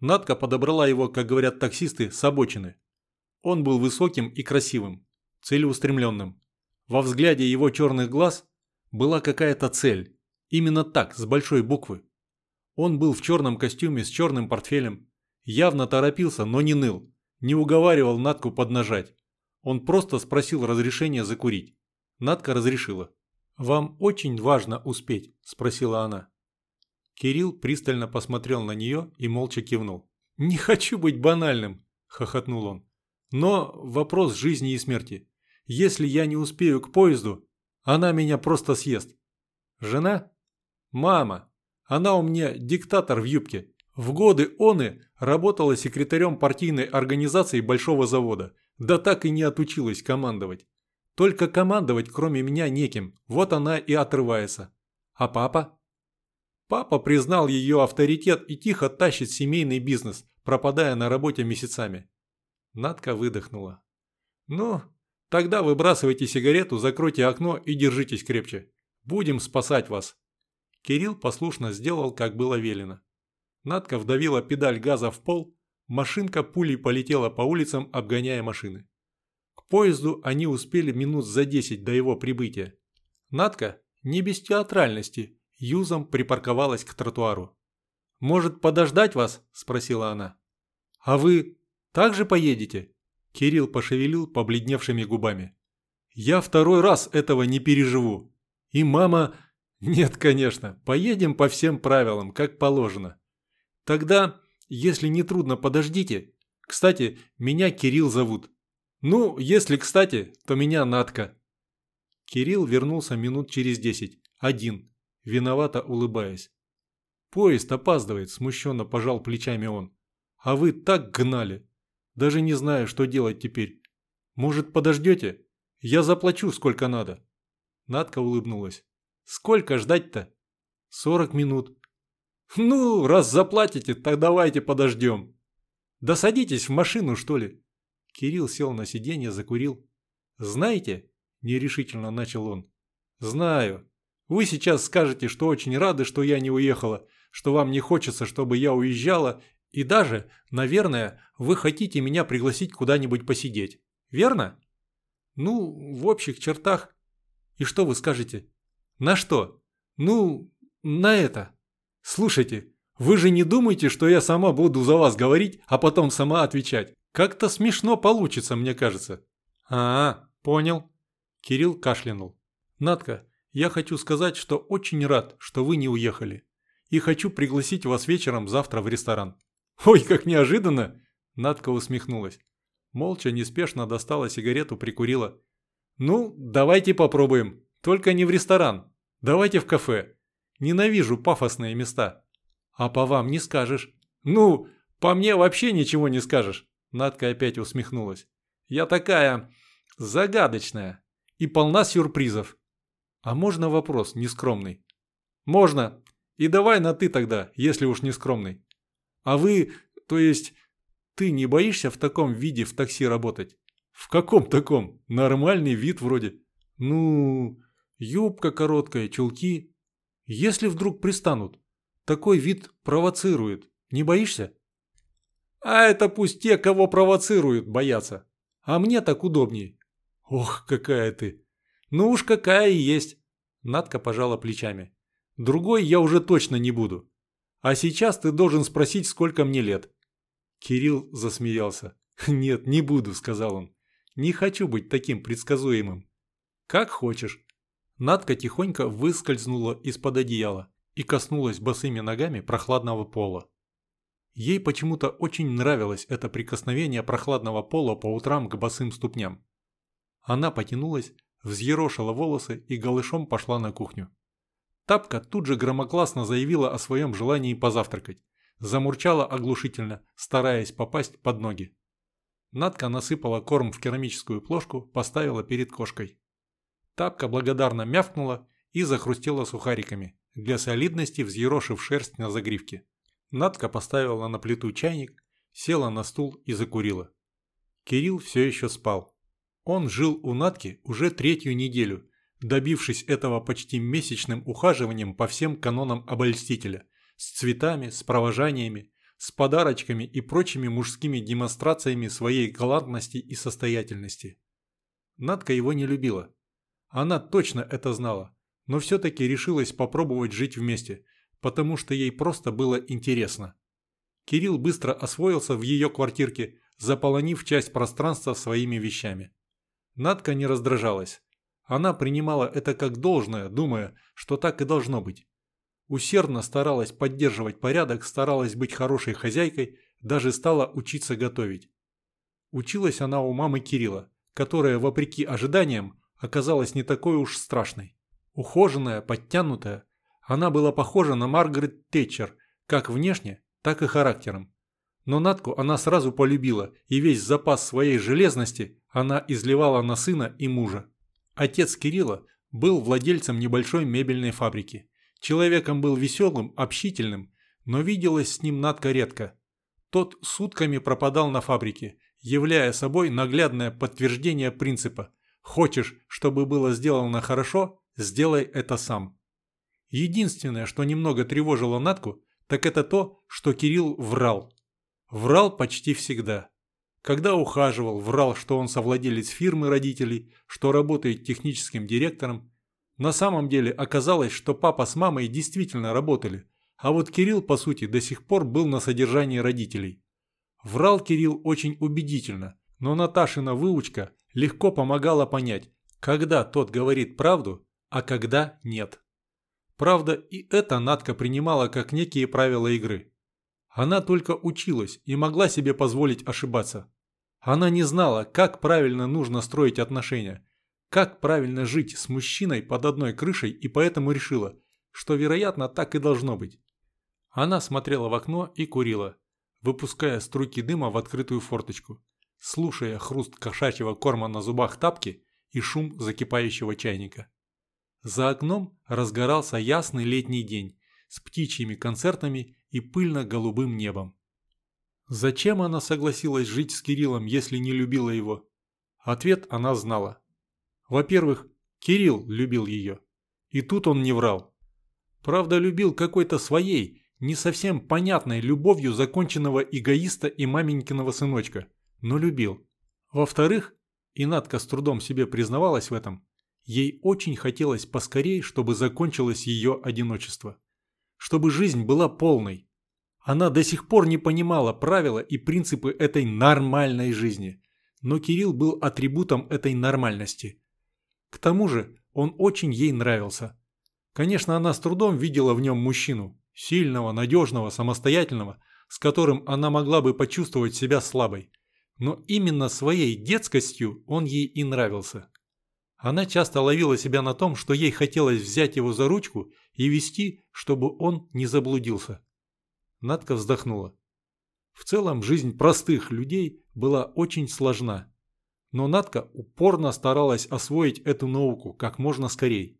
Надка подобрала его, как говорят таксисты, с обочины. Он был высоким и красивым, целеустремленным. Во взгляде его черных глаз была какая-то цель. Именно так, с большой буквы. Он был в черном костюме с черным портфелем. Явно торопился, но не ныл. Не уговаривал Натку поднажать. Он просто спросил разрешения закурить. Надка разрешила. «Вам очень важно успеть?» – спросила она. Кирилл пристально посмотрел на нее и молча кивнул. «Не хочу быть банальным», – хохотнул он. «Но вопрос жизни и смерти. Если я не успею к поезду, она меня просто съест. Жена? Мама. Она у меня диктатор в юбке. В годы оны работала секретарем партийной организации большого завода. Да так и не отучилась командовать. Только командовать кроме меня неким. Вот она и отрывается. А папа? Папа признал ее авторитет и тихо тащит семейный бизнес, пропадая на работе месяцами. Надка выдохнула. Ну, тогда выбрасывайте сигарету, закройте окно и держитесь крепче. Будем спасать вас. Кирилл послушно сделал, как было велено. Надка вдавила педаль газа в пол, машинка пулей полетела по улицам, обгоняя машины. К поезду они успели минут за десять до его прибытия. Надка, не без театральности, юзом припарковалась к тротуару. «Может, подождать вас?» – спросила она. «А вы также поедете?» Кирилл пошевелил побледневшими губами. «Я второй раз этого не переживу. И мама...» «Нет, конечно, поедем по всем правилам, как положено. Тогда, если не трудно, подождите. Кстати, меня Кирилл зовут. Ну, если кстати, то меня Натка». Кирилл вернулся минут через десять, один, виновато улыбаясь. «Поезд опаздывает», – смущенно пожал плечами он. «А вы так гнали. Даже не знаю, что делать теперь. Может, подождете? Я заплачу, сколько надо». Надка улыбнулась. «Сколько ждать-то?» «Сорок минут». «Ну, раз заплатите, так давайте подождем». «Да садитесь в машину, что ли?» Кирилл сел на сиденье, закурил. «Знаете?» – нерешительно начал он. «Знаю. Вы сейчас скажете, что очень рады, что я не уехала, что вам не хочется, чтобы я уезжала, и даже, наверное, вы хотите меня пригласить куда-нибудь посидеть. Верно? Ну, в общих чертах. И что вы скажете? На что? Ну, на это. Слушайте, вы же не думаете, что я сама буду за вас говорить, а потом сама отвечать? Как-то смешно получится, мне кажется. А, понял. Кирилл кашлянул. Надка, я хочу сказать, что очень рад, что вы не уехали. И хочу пригласить вас вечером завтра в ресторан». «Ой, как неожиданно!» Надка усмехнулась. Молча, неспешно достала сигарету, прикурила. «Ну, давайте попробуем. Только не в ресторан. Давайте в кафе. Ненавижу пафосные места». «А по вам не скажешь». «Ну, по мне вообще ничего не скажешь». Надка опять усмехнулась. «Я такая загадочная и полна сюрпризов. А можно вопрос нескромный? Можно. И давай на «ты» тогда, если уж не скромный. А вы, то есть, ты не боишься в таком виде в такси работать? В каком таком? Нормальный вид вроде. Ну, юбка короткая, чулки. Если вдруг пристанут, такой вид провоцирует. Не боишься? А это пусть те, кого провоцируют, боятся. А мне так удобнее. Ох, какая ты. «Ну уж какая и есть!» Надка пожала плечами. «Другой я уже точно не буду. А сейчас ты должен спросить, сколько мне лет». Кирилл засмеялся. «Нет, не буду», — сказал он. «Не хочу быть таким предсказуемым». «Как хочешь». Надка тихонько выскользнула из-под одеяла и коснулась босыми ногами прохладного пола. Ей почему-то очень нравилось это прикосновение прохладного пола по утрам к босым ступням. Она потянулась, взъерошила волосы и голышом пошла на кухню. Тапка тут же громогласно заявила о своем желании позавтракать. Замурчала оглушительно, стараясь попасть под ноги. Надка насыпала корм в керамическую плошку, поставила перед кошкой. Тапка благодарно мявкнула и захрустела сухариками, для солидности взъерошив шерсть на загривке. Надка поставила на плиту чайник, села на стул и закурила. Кирилл все еще спал. Он жил у Натки уже третью неделю, добившись этого почти месячным ухаживанием по всем канонам обольстителя, с цветами, с провожаниями, с подарочками и прочими мужскими демонстрациями своей галантности и состоятельности. Надка его не любила. Она точно это знала, но все-таки решилась попробовать жить вместе, потому что ей просто было интересно. Кирилл быстро освоился в ее квартирке, заполонив часть пространства своими вещами. Надка не раздражалась. Она принимала это как должное, думая, что так и должно быть. Усердно старалась поддерживать порядок, старалась быть хорошей хозяйкой, даже стала учиться готовить. Училась она у мамы Кирилла, которая, вопреки ожиданиям, оказалась не такой уж страшной. Ухоженная, подтянутая, она была похожа на Маргарет Тэтчер, как внешне, так и характером. Но Натку она сразу полюбила, и весь запас своей железности она изливала на сына и мужа. Отец Кирилла был владельцем небольшой мебельной фабрики. Человеком был веселым, общительным, но виделась с ним Натка редко. Тот сутками пропадал на фабрике, являя собой наглядное подтверждение принципа «Хочешь, чтобы было сделано хорошо, сделай это сам». Единственное, что немного тревожило Натку, так это то, что Кирилл врал. Врал почти всегда. Когда ухаживал, врал, что он совладелец фирмы родителей, что работает техническим директором. На самом деле оказалось, что папа с мамой действительно работали, а вот Кирилл, по сути, до сих пор был на содержании родителей. Врал Кирилл очень убедительно, но Наташина выучка легко помогала понять, когда тот говорит правду, а когда нет. Правда, и это Натка принимала как некие правила игры. Она только училась и могла себе позволить ошибаться. Она не знала, как правильно нужно строить отношения, как правильно жить с мужчиной под одной крышей и поэтому решила, что, вероятно, так и должно быть. Она смотрела в окно и курила, выпуская струйки дыма в открытую форточку, слушая хруст кошачьего корма на зубах тапки и шум закипающего чайника. За окном разгорался ясный летний день с птичьими концертами и пыльно-голубым небом. Зачем она согласилась жить с Кириллом, если не любила его? Ответ она знала. Во-первых, Кирилл любил ее. И тут он не врал. Правда, любил какой-то своей, не совсем понятной любовью законченного эгоиста и маменькиного сыночка, но любил. Во-вторых, и Надка с трудом себе признавалась в этом, Ей очень хотелось поскорей, чтобы закончилось ее одиночество. Чтобы жизнь была полной. Она до сих пор не понимала правила и принципы этой нормальной жизни. Но Кирилл был атрибутом этой нормальности. К тому же он очень ей нравился. Конечно, она с трудом видела в нем мужчину. Сильного, надежного, самостоятельного, с которым она могла бы почувствовать себя слабой. Но именно своей детскостью он ей и нравился. Она часто ловила себя на том, что ей хотелось взять его за ручку и вести, чтобы он не заблудился. Надка вздохнула. В целом жизнь простых людей была очень сложна. Но Надка упорно старалась освоить эту науку как можно скорее.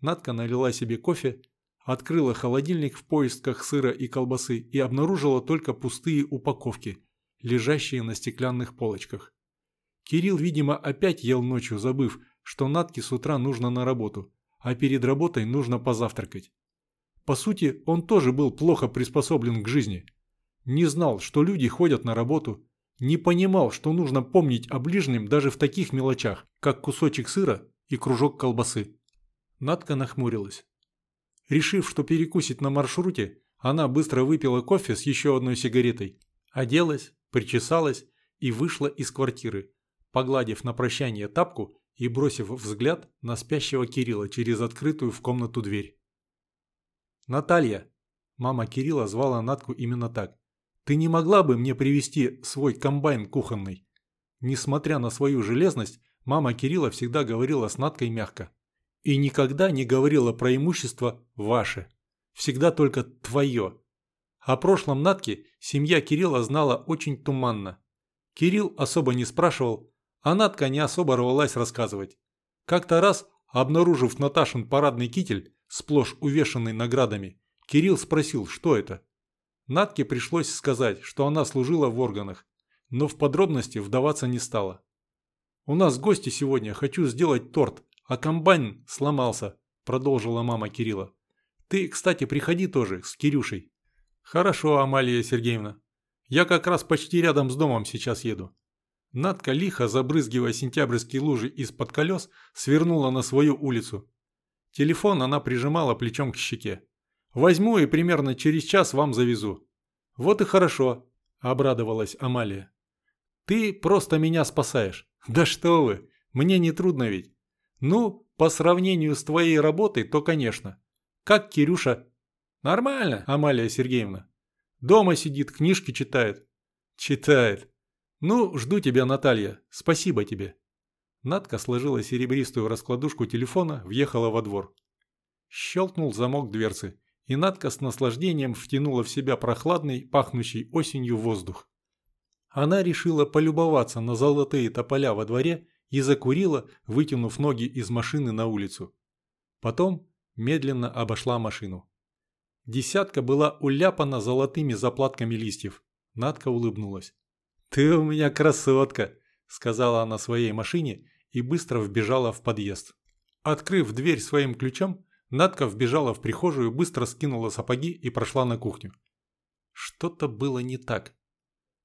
Надка налила себе кофе, открыла холодильник в поисках сыра и колбасы и обнаружила только пустые упаковки, лежащие на стеклянных полочках. Кирилл, видимо, опять ел ночью, забыв, что Натке с утра нужно на работу, а перед работой нужно позавтракать. По сути, он тоже был плохо приспособлен к жизни. Не знал, что люди ходят на работу, не понимал, что нужно помнить о ближнем даже в таких мелочах, как кусочек сыра и кружок колбасы. Надка нахмурилась. Решив, что перекусит на маршруте, она быстро выпила кофе с еще одной сигаретой, оделась, причесалась и вышла из квартиры, погладив на прощание тапку и бросив взгляд на спящего Кирилла через открытую в комнату дверь. «Наталья!» Мама Кирилла звала Натку именно так. «Ты не могла бы мне привезти свой комбайн кухонный?» Несмотря на свою железность, мама Кирилла всегда говорила с Наткой мягко. И никогда не говорила про имущество «ваше». Всегда только «твое». О прошлом Натке семья Кирилла знала очень туманно. Кирилл особо не спрашивал, а Надка не особо рвалась рассказывать. Как-то раз, обнаружив Наташин парадный китель, сплошь увешанный наградами, Кирилл спросил, что это. Натке пришлось сказать, что она служила в органах, но в подробности вдаваться не стала. «У нас гости сегодня, хочу сделать торт, а комбайн сломался», – продолжила мама Кирилла. «Ты, кстати, приходи тоже с Кирюшей». «Хорошо, Амалия Сергеевна. Я как раз почти рядом с домом сейчас еду. Надка, лихо забрызгивая сентябрьские лужи из-под колес, свернула на свою улицу. Телефон она прижимала плечом к щеке. «Возьму и примерно через час вам завезу». «Вот и хорошо», – обрадовалась Амалия. «Ты просто меня спасаешь». «Да что вы!» Мне не трудно ведь. Ну, по сравнению с твоей работой, то конечно. Как Кирюша? Нормально, Амалия Сергеевна. Дома сидит, книжки читает. Читает. Ну, жду тебя, Наталья. Спасибо тебе. Надка сложила серебристую раскладушку телефона, въехала во двор. Щелкнул замок дверцы, и Надка с наслаждением втянула в себя прохладный, пахнущий осенью воздух. Она решила полюбоваться на золотые тополя во дворе и закурила, вытянув ноги из машины на улицу. Потом медленно обошла машину. Десятка была уляпана золотыми заплатками листьев. Надка улыбнулась. «Ты у меня красотка!» – сказала она своей машине и быстро вбежала в подъезд. Открыв дверь своим ключом, Надка вбежала в прихожую, быстро скинула сапоги и прошла на кухню. Что-то было не так.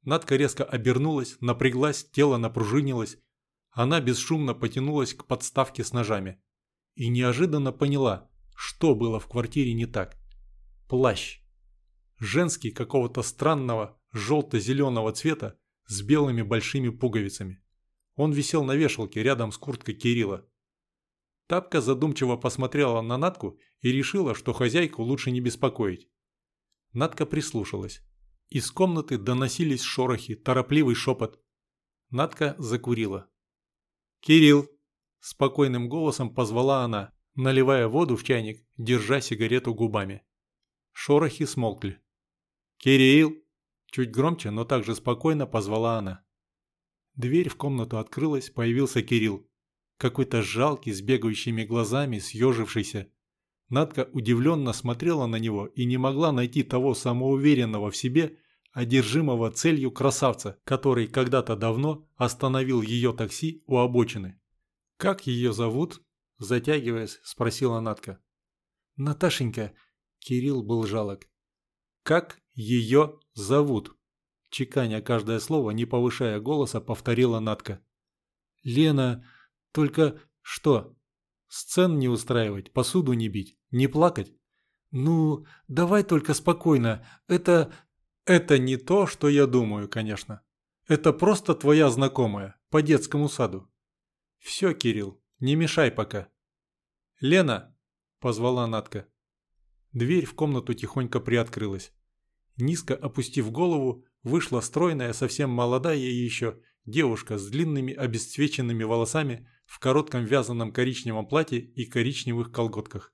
Надка резко обернулась, напряглась, тело напружинилось. Она бесшумно потянулась к подставке с ножами. И неожиданно поняла, что было в квартире не так. Плащ. Женский какого-то странного желто-зеленого цвета с белыми большими пуговицами. Он висел на вешалке рядом с курткой Кирилла. Тапка задумчиво посмотрела на Натку и решила, что хозяйку лучше не беспокоить. Натка прислушалась. Из комнаты доносились шорохи, торопливый шепот. Натка закурила. «Кирилл!» – спокойным голосом позвала она, наливая воду в чайник, держа сигарету губами. Шорохи смолкли. «Кирилл!» – чуть громче, но также спокойно позвала она. Дверь в комнату открылась, появился Кирилл. Какой-то жалкий, с бегающими глазами, съежившийся. Надка удивленно смотрела на него и не могла найти того самоуверенного в себе, одержимого целью красавца, который когда-то давно остановил ее такси у обочины. «Как ее зовут?» – затягиваясь, спросила Надка. «Наташенька», – Кирилл был жалок. «Как ее зовут?» Чеканя каждое слово, не повышая голоса, повторила Надка. «Лена, только что? Сцен не устраивать, посуду не бить, не плакать? Ну, давай только спокойно, это... Это не то, что я думаю, конечно. Это просто твоя знакомая, по детскому саду. Все, Кирилл, не мешай пока. Лена, позвала Надка. Дверь в комнату тихонько приоткрылась. Низко опустив голову, вышла стройная, совсем молодая еще, девушка с длинными обесцвеченными волосами в коротком вязаном коричневом платье и коричневых колготках.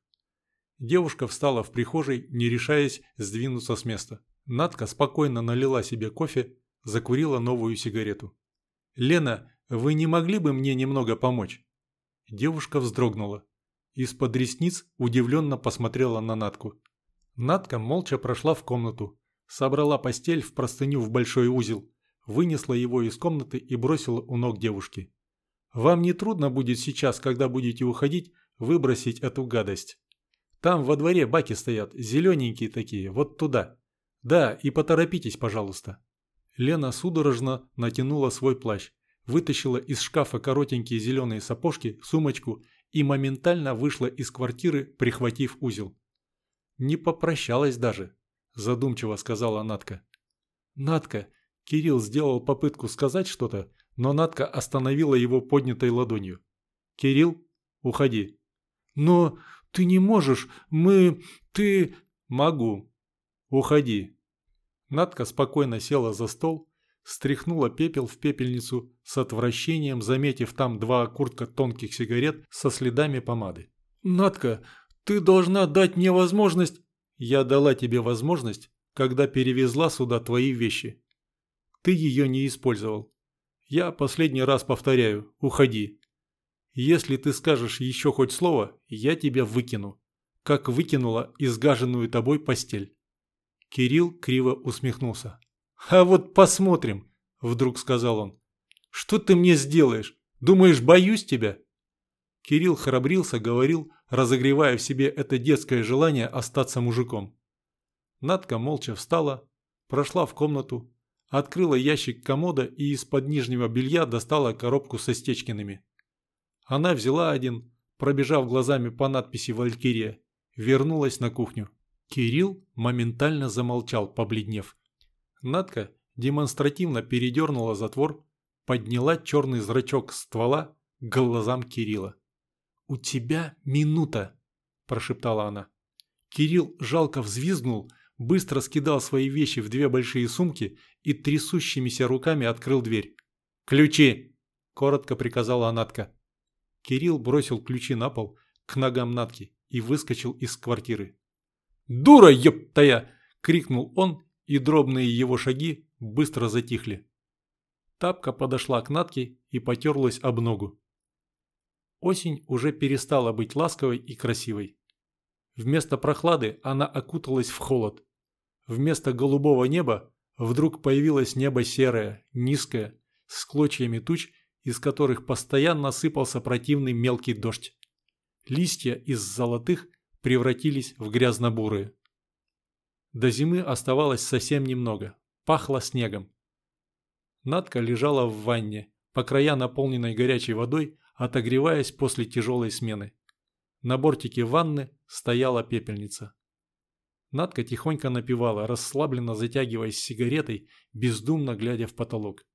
Девушка встала в прихожей, не решаясь сдвинуться с места. Надка спокойно налила себе кофе, закурила новую сигарету. «Лена, вы не могли бы мне немного помочь?» Девушка вздрогнула. Из-под ресниц удивленно посмотрела на Натку. Натка молча прошла в комнату, собрала постель в простыню в большой узел, вынесла его из комнаты и бросила у ног девушки. «Вам не трудно будет сейчас, когда будете уходить, выбросить эту гадость? Там во дворе баки стоят, зелененькие такие, вот туда. Да, и поторопитесь, пожалуйста». Лена судорожно натянула свой плащ, вытащила из шкафа коротенькие зеленые сапожки, сумочку и моментально вышла из квартиры, прихватив узел. Не попрощалась даже задумчиво сказала Натка. Натка, Кирилл сделал попытку сказать что-то, но Натка остановила его поднятой ладонью. Кирилл, уходи. Но ты не можешь, мы... ты... Могу. Уходи. Натка спокойно села за стол, стряхнула пепел в пепельницу с отвращением, заметив там два окуртка тонких сигарет со следами помады. «Натка, ты должна дать мне возможность...» Я дала тебе возможность, когда перевезла сюда твои вещи. Ты ее не использовал. Я последний раз повторяю, уходи. Если ты скажешь еще хоть слово, я тебя выкину. Как выкинула изгаженную тобой постель. Кирилл криво усмехнулся. «А вот посмотрим», – вдруг сказал он. «Что ты мне сделаешь? Думаешь, боюсь тебя?» Кирилл храбрился, говорил, разогревая в себе это детское желание остаться мужиком. Надка молча встала, прошла в комнату, открыла ящик комода и из-под нижнего белья достала коробку со стечкиными. Она взяла один, пробежав глазами по надписи «Валькирия», вернулась на кухню. Кирилл моментально замолчал, побледнев. Надка демонстративно передернула затвор, подняла черный зрачок ствола, к глазам Кирилла. «У тебя минута!» – прошептала она. Кирилл жалко взвизгнул, быстро скидал свои вещи в две большие сумки и трясущимися руками открыл дверь. «Ключи!» – коротко приказала Натка. Кирилл бросил ключи на пол к ногам Натки и выскочил из квартиры. «Дура, ёптая!» – крикнул он, и дробные его шаги быстро затихли. Тапка подошла к Натке и потерлась об ногу. Осень уже перестала быть ласковой и красивой. Вместо прохлады она окуталась в холод. Вместо голубого неба вдруг появилось небо серое, низкое, с клочьями туч, из которых постоянно сыпался противный мелкий дождь. Листья из золотых превратились в грязно-бурые. До зимы оставалось совсем немного. Пахло снегом. Надка лежала в ванне, по края наполненной горячей водой, отогреваясь после тяжелой смены. На бортике ванны стояла пепельница. Надка тихонько напевала, расслабленно затягиваясь сигаретой, бездумно глядя в потолок.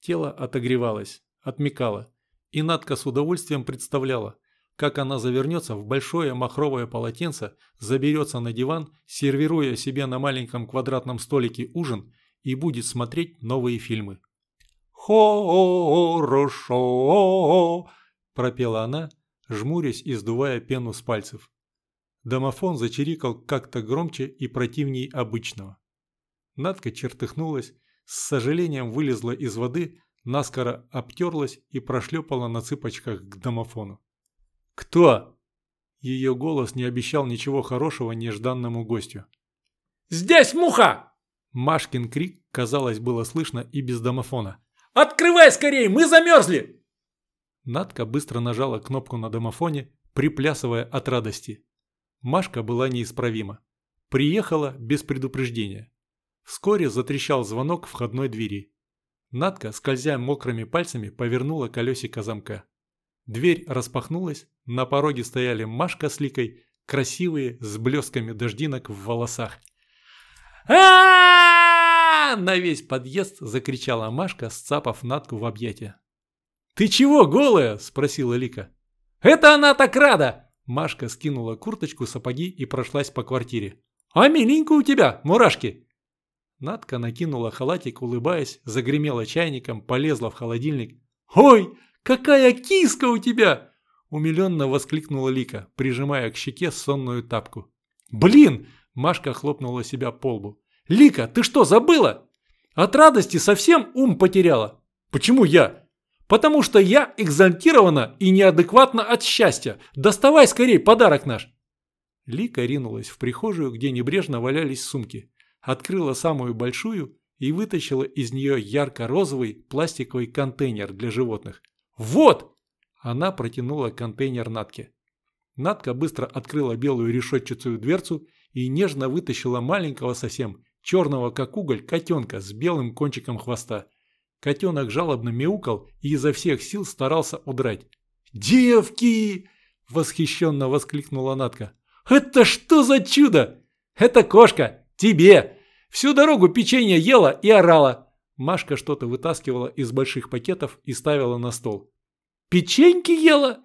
Тело отогревалось, отмекало, и Надка с удовольствием представляла, как она завернется в большое махровое полотенце, заберется на диван, сервируя себе на маленьком квадратном столике ужин и будет смотреть новые фильмы. «Хорошо!» – пропела она, жмурясь и сдувая пену с пальцев. Домофон зачирикал как-то громче и противней обычного. Надка чертыхнулась, с сожалением вылезла из воды, наскоро обтерлась и прошлепала на цыпочках к домофону. «Кто?» Ее голос не обещал ничего хорошего нежданному гостю. «Здесь муха!» Машкин крик, казалось, было слышно и без домофона. «Открывай скорее, мы замерзли!» Надка быстро нажала кнопку на домофоне, приплясывая от радости. Машка была неисправима. Приехала без предупреждения. Вскоре затрещал звонок входной двери. Надка, скользя мокрыми пальцами, повернула колесико замка. Дверь распахнулась, на пороге стояли Машка с Ликой, красивые, с блесками дождинок в волосах. на весь подъезд закричала Машка, сцапав Натку в объятия. «Ты чего голая?» – спросила Лика. «Это она так рада!» Машка скинула курточку, сапоги и прошлась по квартире. «А миленько у тебя, мурашки!» Натка накинула халатик, улыбаясь, загремела чайником, полезла в холодильник. «Ой, какая киска у тебя!» Умиленно воскликнула Лика, прижимая к щеке сонную тапку. «Блин!» – Машка хлопнула себя по лбу. «Лика, ты что, забыла? От радости совсем ум потеряла. Почему я? Потому что я экзальтирована и неадекватна от счастья. Доставай скорее подарок наш. Лика ринулась в прихожую, где небрежно валялись сумки. Открыла самую большую и вытащила из нее ярко-розовый пластиковый контейнер для животных. «Вот!» Она протянула контейнер Натке. Натка быстро открыла белую решетчатую дверцу и нежно вытащила маленького совсем черного как уголь котенка с белым кончиком хвоста. Котенок жалобно мяукал и изо всех сил старался удрать. «Девки!» – восхищенно воскликнула Натка. «Это что за чудо? Это кошка! Тебе! Всю дорогу печенье ела и орала!» Машка что-то вытаскивала из больших пакетов и ставила на стол. «Печеньки ела?»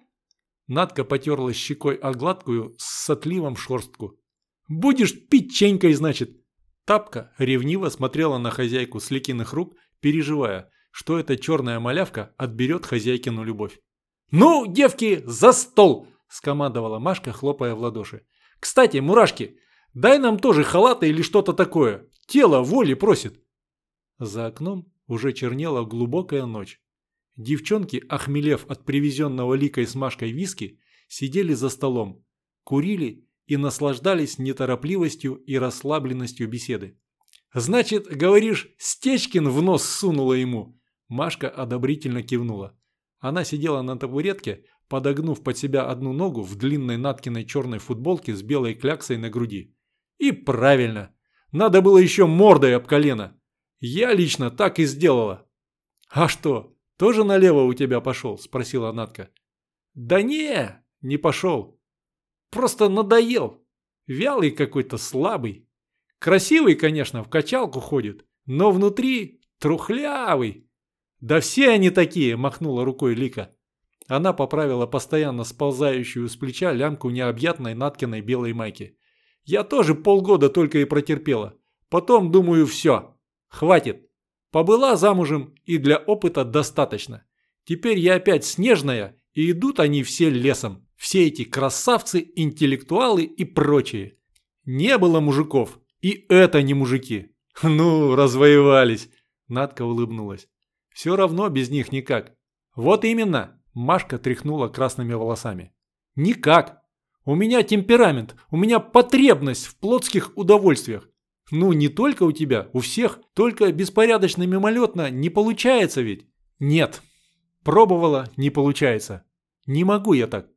Надка потерла щекой о гладкую с отливом шорстку. «Будешь печенькой, значит!» Тапка ревниво смотрела на хозяйку с Ликиных рук, переживая, что эта черная малявка отберет хозяйкину любовь. «Ну, девки, за стол!» – скомандовала Машка, хлопая в ладоши. «Кстати, мурашки, дай нам тоже халаты или что-то такое. Тело воли просит». За окном уже чернела глубокая ночь. Девчонки, охмелев от привезенного ликой с Машкой виски, сидели за столом, курили и наслаждались неторопливостью и расслабленностью беседы. «Значит, говоришь, Стечкин в нос сунула ему?» Машка одобрительно кивнула. Она сидела на табуретке, подогнув под себя одну ногу в длинной Наткиной черной футболке с белой кляксой на груди. «И правильно! Надо было еще мордой об колено! Я лично так и сделала!» «А что, тоже налево у тебя пошел?» – спросила Натка. «Да не, не пошел. Просто надоел. Вялый какой-то, слабый. Красивый, конечно, в качалку ходит, но внутри трухлявый. Да все они такие, махнула рукой Лика. Она поправила постоянно сползающую с плеча лямку необъятной Наткиной белой майки. «Я тоже полгода только и протерпела. Потом, думаю, все. Хватит. Побыла замужем, и для опыта достаточно. Теперь я опять снежная, и идут они все лесом. Все эти красавцы, интеллектуалы и прочие. Не было мужиков, и это не мужики. Ну, развоевались. Надка улыбнулась. Все равно без них никак. Вот именно. Машка тряхнула красными волосами. Никак. У меня темперамент, у меня потребность в плотских удовольствиях. Ну, не только у тебя, у всех, только беспорядочно мимолетно не получается ведь. Нет. Пробовала, не получается. Не могу я так.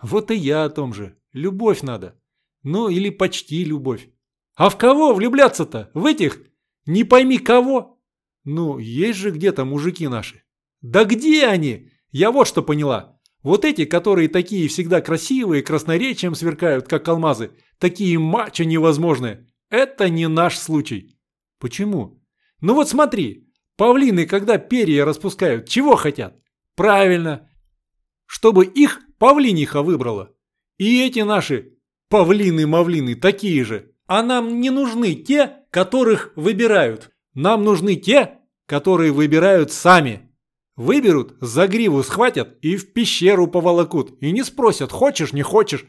Вот и я о том же. Любовь надо. Ну, или почти любовь. А в кого влюбляться-то? В этих? Не пойми кого? Ну, есть же где-то мужики наши. Да где они? Я вот что поняла. Вот эти, которые такие всегда красивые, красноречием сверкают, как алмазы, такие мачо невозможные. Это не наш случай. Почему? Ну вот смотри, павлины, когда перья распускают, чего хотят? Правильно. Чтобы их павлиниха выбрала. И эти наши павлины-мавлины такие же. А нам не нужны те, которых выбирают. Нам нужны те, которые выбирают сами. Выберут, за гриву схватят и в пещеру поволокут. И не спросят, хочешь, не хочешь.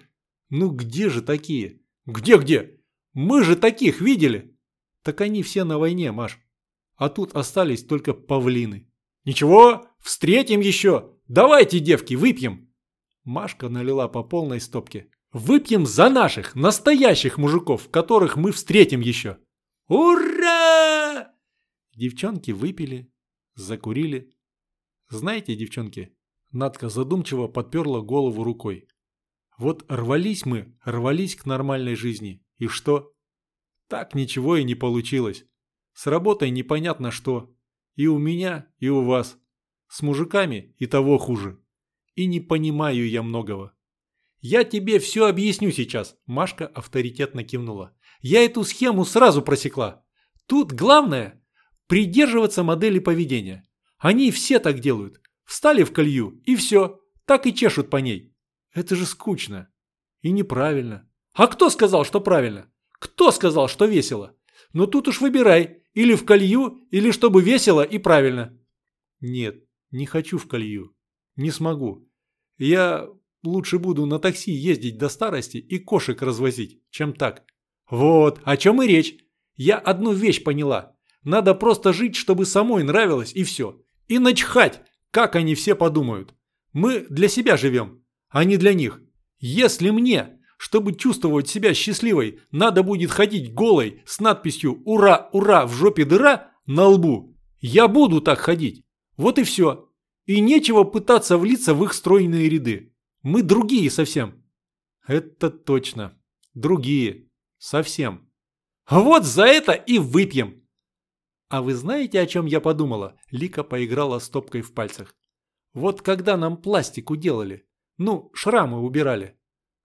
Ну где же такие? Где-где? Мы же таких видели. Так они все на войне, Маш. А тут остались только павлины. Ничего, встретим еще. Давайте, девки, выпьем. Машка налила по полной стопке. Выпьем за наших, настоящих мужиков, которых мы встретим еще. Ура! Девчонки выпили, закурили. Знаете, девчонки, Надка задумчиво подперла голову рукой. Вот рвались мы, рвались к нормальной жизни. И что? Так ничего и не получилось. С работой непонятно что. И у меня, и у вас. С мужиками и того хуже. И не понимаю я многого. «Я тебе все объясню сейчас», – Машка авторитетно кивнула. «Я эту схему сразу просекла. Тут главное – придерживаться модели поведения. Они все так делают. Встали в колью, и все. Так и чешут по ней. Это же скучно. И неправильно. А кто сказал, что правильно? Кто сказал, что весело? Ну тут уж выбирай. Или в колью, или чтобы весело и правильно. Нет, не хочу в колью. Не смогу. Я лучше буду на такси ездить до старости и кошек развозить, чем так. Вот, о чем и речь. Я одну вещь поняла. Надо просто жить, чтобы самой нравилось, и все. И начхать, как они все подумают. Мы для себя живем, а не для них. Если мне, чтобы чувствовать себя счастливой, надо будет ходить голой с надписью «Ура, ура, в жопе дыра» на лбу, я буду так ходить. Вот и все. И нечего пытаться влиться в их стройные ряды. Мы другие совсем. Это точно. Другие. Совсем. Вот за это и выпьем. А вы знаете, о чем я подумала? Лика поиграла стопкой в пальцах. Вот когда нам пластику делали, ну, шрамы убирали,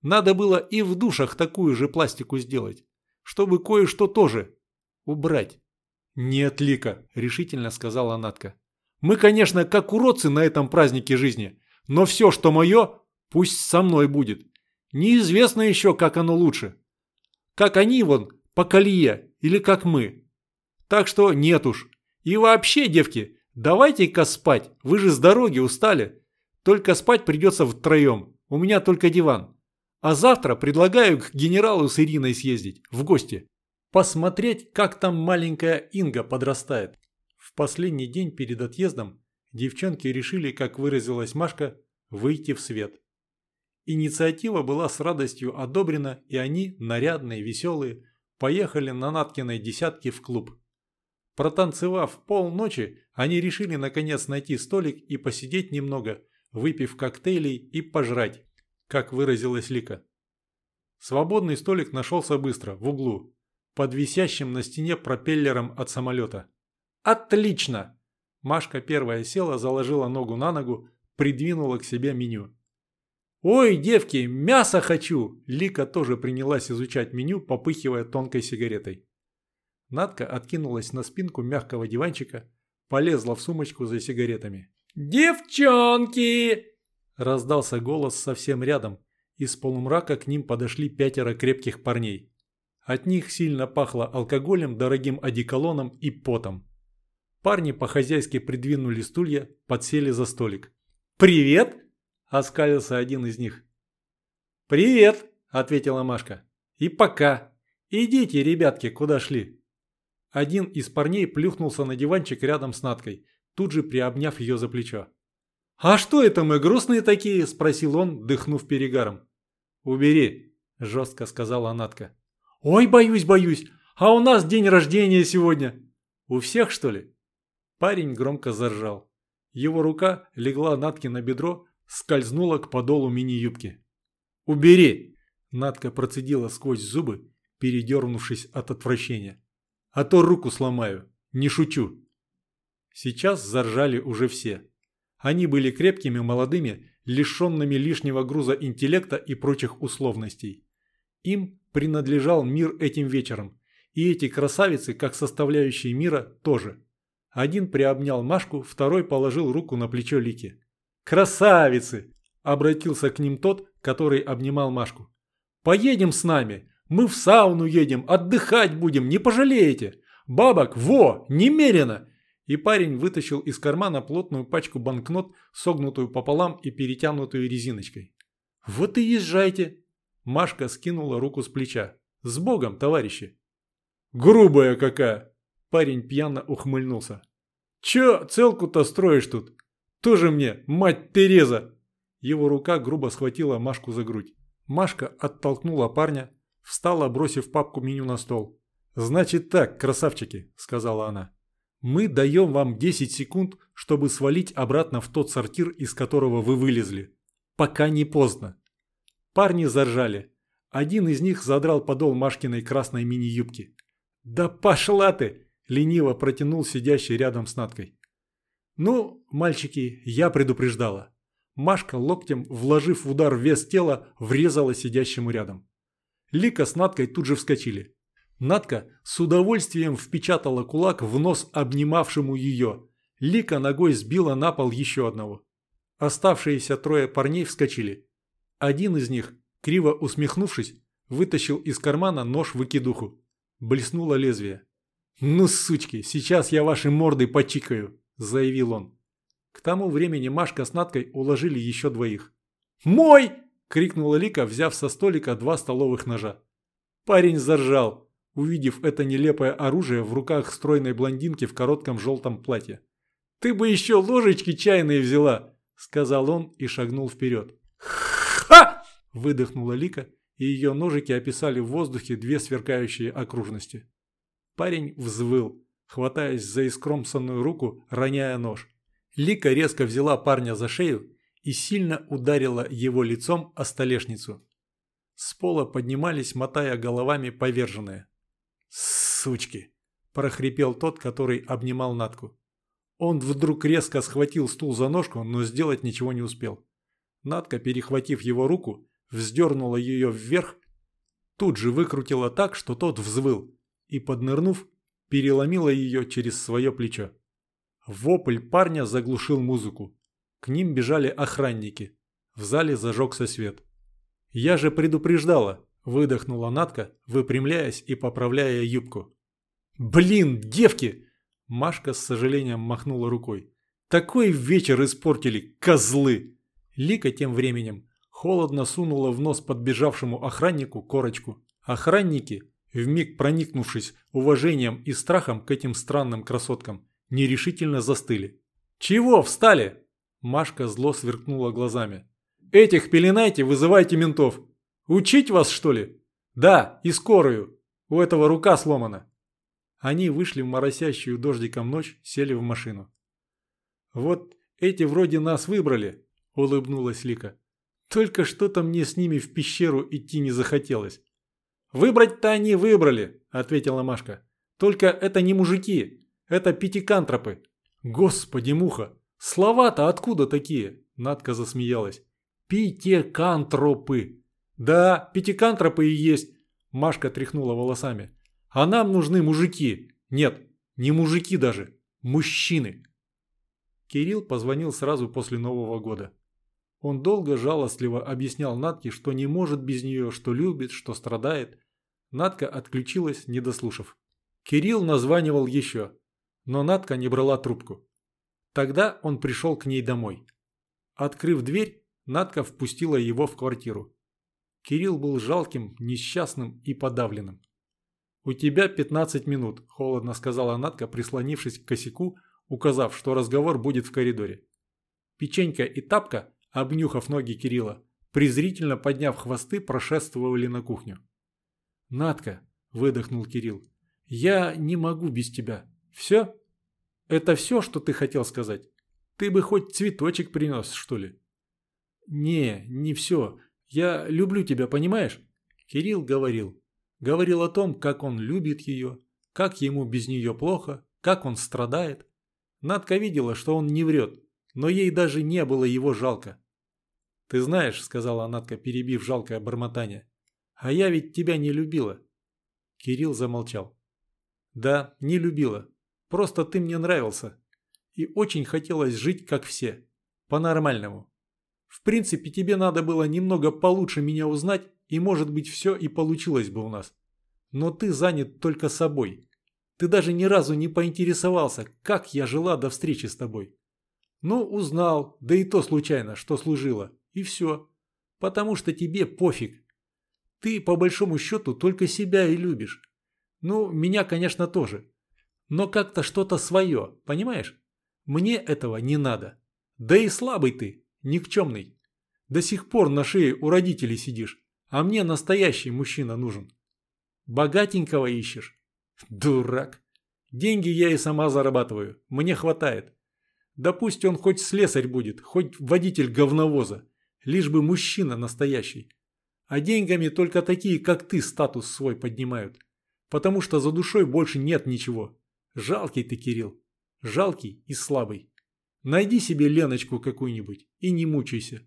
надо было и в душах такую же пластику сделать, чтобы кое-что тоже убрать. «Нет, Лика», – решительно сказала Натка. «Мы, конечно, как уродцы на этом празднике жизни, но все, что мое, пусть со мной будет. Неизвестно еще, как оно лучше. Как они вон, по колье, или как мы. Так что нет уж. И вообще, девки, давайте-ка спать. Вы же с дороги устали. Только спать придется втроем. У меня только диван. А завтра предлагаю к генералу с Ириной съездить. В гости. Посмотреть, как там маленькая Инга подрастает. В последний день перед отъездом девчонки решили, как выразилась Машка, выйти в свет. Инициатива была с радостью одобрена, и они, нарядные, веселые, поехали на Наткиной десятке в клуб. Протанцевав полночи, они решили наконец найти столик и посидеть немного, выпив коктейлей и пожрать, как выразилась Лика. Свободный столик нашелся быстро, в углу, под висящим на стене пропеллером от самолета. «Отлично!» Машка первая села, заложила ногу на ногу, придвинула к себе меню. «Ой, девки, мясо хочу!» Лика тоже принялась изучать меню, попыхивая тонкой сигаретой. Надка откинулась на спинку мягкого диванчика, полезла в сумочку за сигаретами. «Девчонки!» – Раздался голос совсем рядом. Из полумрака к ним подошли пятеро крепких парней. От них сильно пахло алкоголем, дорогим одеколоном и потом. Парни по-хозяйски придвинули стулья, подсели за столик. «Привет!» – оскалился один из них. «Привет!» – ответила Машка. «И пока! Идите, ребятки, куда шли!» Один из парней плюхнулся на диванчик рядом с Надкой, тут же приобняв ее за плечо. «А что это мы грустные такие?» – спросил он, дыхнув перегаром. «Убери!» – жестко сказала Натка. «Ой, боюсь, боюсь! А у нас день рождения сегодня!» «У всех, что ли?» Парень громко заржал. Его рука легла Натке на бедро, скользнула к подолу мини-юбки. «Убери!» – Натка процедила сквозь зубы, передернувшись от отвращения. «А то руку сломаю. Не шучу!» Сейчас заржали уже все. Они были крепкими, молодыми, лишенными лишнего груза интеллекта и прочих условностей. Им принадлежал мир этим вечером, и эти красавицы, как составляющие мира, тоже. Один приобнял Машку, второй положил руку на плечо Лики. «Красавицы!» – обратился к ним тот, который обнимал Машку. «Поедем с нами! Мы в сауну едем, отдыхать будем, не пожалеете! Бабок, во, немерено! И парень вытащил из кармана плотную пачку банкнот, согнутую пополам и перетянутую резиночкой. «Вот и езжайте!» Машка скинула руку с плеча. «С Богом, товарищи!» «Грубая какая!» Парень пьяно ухмыльнулся. «Чё целку-то строишь тут? Тоже мне, мать Тереза!» Его рука грубо схватила Машку за грудь. Машка оттолкнула парня, встала, бросив папку меню на стол. «Значит так, красавчики», — сказала она. Мы даем вам 10 секунд, чтобы свалить обратно в тот сортир, из которого вы вылезли. Пока не поздно. Парни заржали. Один из них задрал подол Машкиной красной мини-юбки. «Да пошла ты!» – лениво протянул сидящий рядом с Надкой. «Ну, мальчики, я предупреждала». Машка локтем, вложив в удар вес тела, врезала сидящему рядом. Лика с Надкой тут же вскочили. Надка с удовольствием впечатала кулак в нос обнимавшему ее. Лика ногой сбила на пол еще одного. Оставшиеся трое парней вскочили. Один из них, криво усмехнувшись, вытащил из кармана нож-выкидуху. Блеснуло лезвие. «Ну, сучки, сейчас я ваши морды почикаю», – заявил он. К тому времени Машка с Надкой уложили еще двоих. «Мой!» – крикнула Лика, взяв со столика два столовых ножа. Парень заржал увидев это нелепое оружие в руках стройной блондинки в коротком желтом платье. «Ты бы еще ложечки чайные взяла!» – сказал он и шагнул вперед. «Ха!» – выдохнула Лика, и ее ножики описали в воздухе две сверкающие окружности. Парень взвыл, хватаясь за искромсанную руку, роняя нож. Лика резко взяла парня за шею и сильно ударила его лицом о столешницу. С пола поднимались, мотая головами поверженные. «Сучки!» – прохрипел тот, который обнимал Натку. Он вдруг резко схватил стул за ножку, но сделать ничего не успел. Натка, перехватив его руку, вздернула ее вверх, тут же выкрутила так, что тот взвыл, и, поднырнув, переломила ее через свое плечо. Вопль парня заглушил музыку. К ним бежали охранники. В зале зажегся свет. «Я же предупреждала!» Выдохнула Натка, выпрямляясь и поправляя юбку. «Блин, девки!» Машка с сожалением махнула рукой. «Такой вечер испортили, козлы!» Лика тем временем холодно сунула в нос подбежавшему охраннику корочку. Охранники, вмиг проникнувшись уважением и страхом к этим странным красоткам, нерешительно застыли. «Чего встали?» Машка зло сверкнула глазами. «Этих пеленайте, вызывайте ментов. Учить вас, что ли? Да, и скорую. У этого рука сломана. Они вышли в моросящую дождиком ночь, сели в машину. Вот эти вроде нас выбрали, улыбнулась Лика. Только что-то мне с ними в пещеру идти не захотелось. Выбрать-то они выбрали, ответила Машка. Только это не мужики, это пятикантропы. Господи, муха, слова-то откуда такие? Надка засмеялась. Пятикантропы. «Да, пятикантропы и есть», – Машка тряхнула волосами. «А нам нужны мужики. Нет, не мужики даже. Мужчины». Кирилл позвонил сразу после Нового года. Он долго жалостливо объяснял Натке, что не может без нее, что любит, что страдает. Натка отключилась, не дослушав. Кирилл названивал еще, но Натка не брала трубку. Тогда он пришел к ней домой. Открыв дверь, Натка впустила его в квартиру. Кирилл был жалким, несчастным и подавленным. «У тебя 15 минут», – холодно сказала Натка, прислонившись к косяку, указав, что разговор будет в коридоре. Печенька и Тапка, обнюхав ноги Кирилла, презрительно подняв хвосты, прошествовали на кухню. «Натка», – выдохнул Кирилл, – «я не могу без тебя. Все? Это все, что ты хотел сказать? Ты бы хоть цветочек принес, что ли?» «Не, не все. Я люблю тебя, понимаешь?» Кирилл говорил. Говорил о том, как он любит ее, как ему без нее плохо, как он страдает. Надка видела, что он не врет, но ей даже не было его жалко. «Ты знаешь», — сказала Надка, перебив жалкое бормотание, — «а я ведь тебя не любила». Кирилл замолчал. «Да, не любила. Просто ты мне нравился. И очень хотелось жить, как все. По-нормальному. В принципе, тебе надо было немного получше меня узнать, и может быть все и получилось бы у нас. Но ты занят только собой. Ты даже ни разу не поинтересовался, как я жила до встречи с тобой. Ну, узнал, да и то случайно, что служило. И все. Потому что тебе пофиг. Ты, по большому счету, только себя и любишь. Ну, меня, конечно, тоже. Но как-то что-то свое, понимаешь? Мне этого не надо. Да и слабый ты, никчемный. До сих пор на шее у родителей сидишь, а мне настоящий мужчина нужен. Богатенького ищешь? Дурак. Деньги я и сама зарабатываю, мне хватает. Да пусть он хоть слесарь будет, хоть водитель говновоза, лишь бы мужчина настоящий. А деньгами только такие, как ты, статус свой поднимают. Потому что за душой больше нет ничего. Жалкий ты, Кирилл. Жалкий и слабый. Найди себе Леночку какую-нибудь и не мучайся.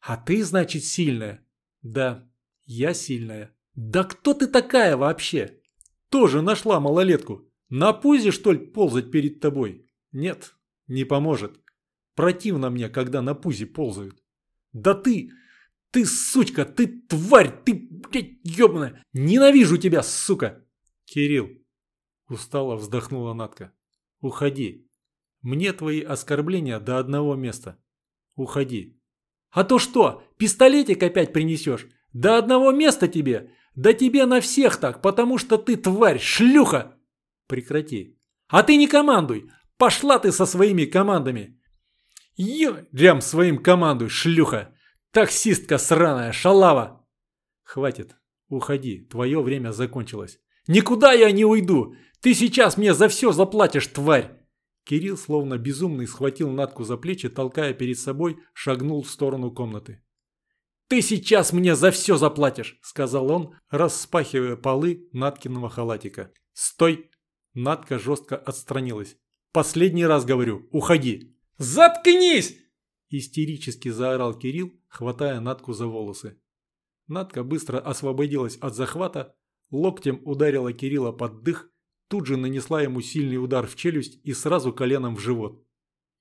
А ты, значит, сильная? Да, я сильная. Да кто ты такая вообще? Тоже нашла малолетку. На пузе, что ли, ползать перед тобой? Нет, не поможет. Противно мне, когда на пузе ползают. Да ты, ты сучка, ты тварь, ты, блядь, ёбаная. Ненавижу тебя, сука. Кирилл, устало вздохнула Натка. Уходи. Мне твои оскорбления до одного места. Уходи. А то что, пистолетик опять принесешь? До одного места тебе? Да тебе на всех так, потому что ты тварь, шлюха! Прекрати. А ты не командуй. Пошла ты со своими командами. Рям своим командуй, шлюха. Таксистка сраная, шалава. Хватит. Уходи, твое время закончилось. Никуда я не уйду. Ты сейчас мне за все заплатишь, тварь. Кирилл, словно безумный, схватил Натку за плечи, толкая перед собой, шагнул в сторону комнаты. «Ты сейчас мне за все заплатишь!» – сказал он, распахивая полы Наткиного халатика. «Стой!» Натка жестко отстранилась. «Последний раз говорю, уходи!» «Заткнись!» – истерически заорал Кирилл, хватая Натку за волосы. Натка быстро освободилась от захвата, локтем ударила Кирилла под дых, тут же нанесла ему сильный удар в челюсть и сразу коленом в живот.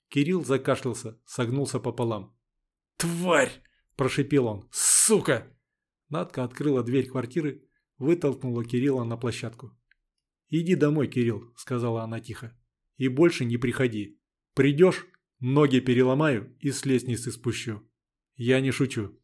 Кирилл закашлялся, согнулся пополам. «Тварь!» – прошипел он. «Сука!» Надка открыла дверь квартиры, вытолкнула Кирилла на площадку. «Иди домой, Кирилл», – сказала она тихо. «И больше не приходи. Придешь, ноги переломаю и с лестницы спущу. Я не шучу».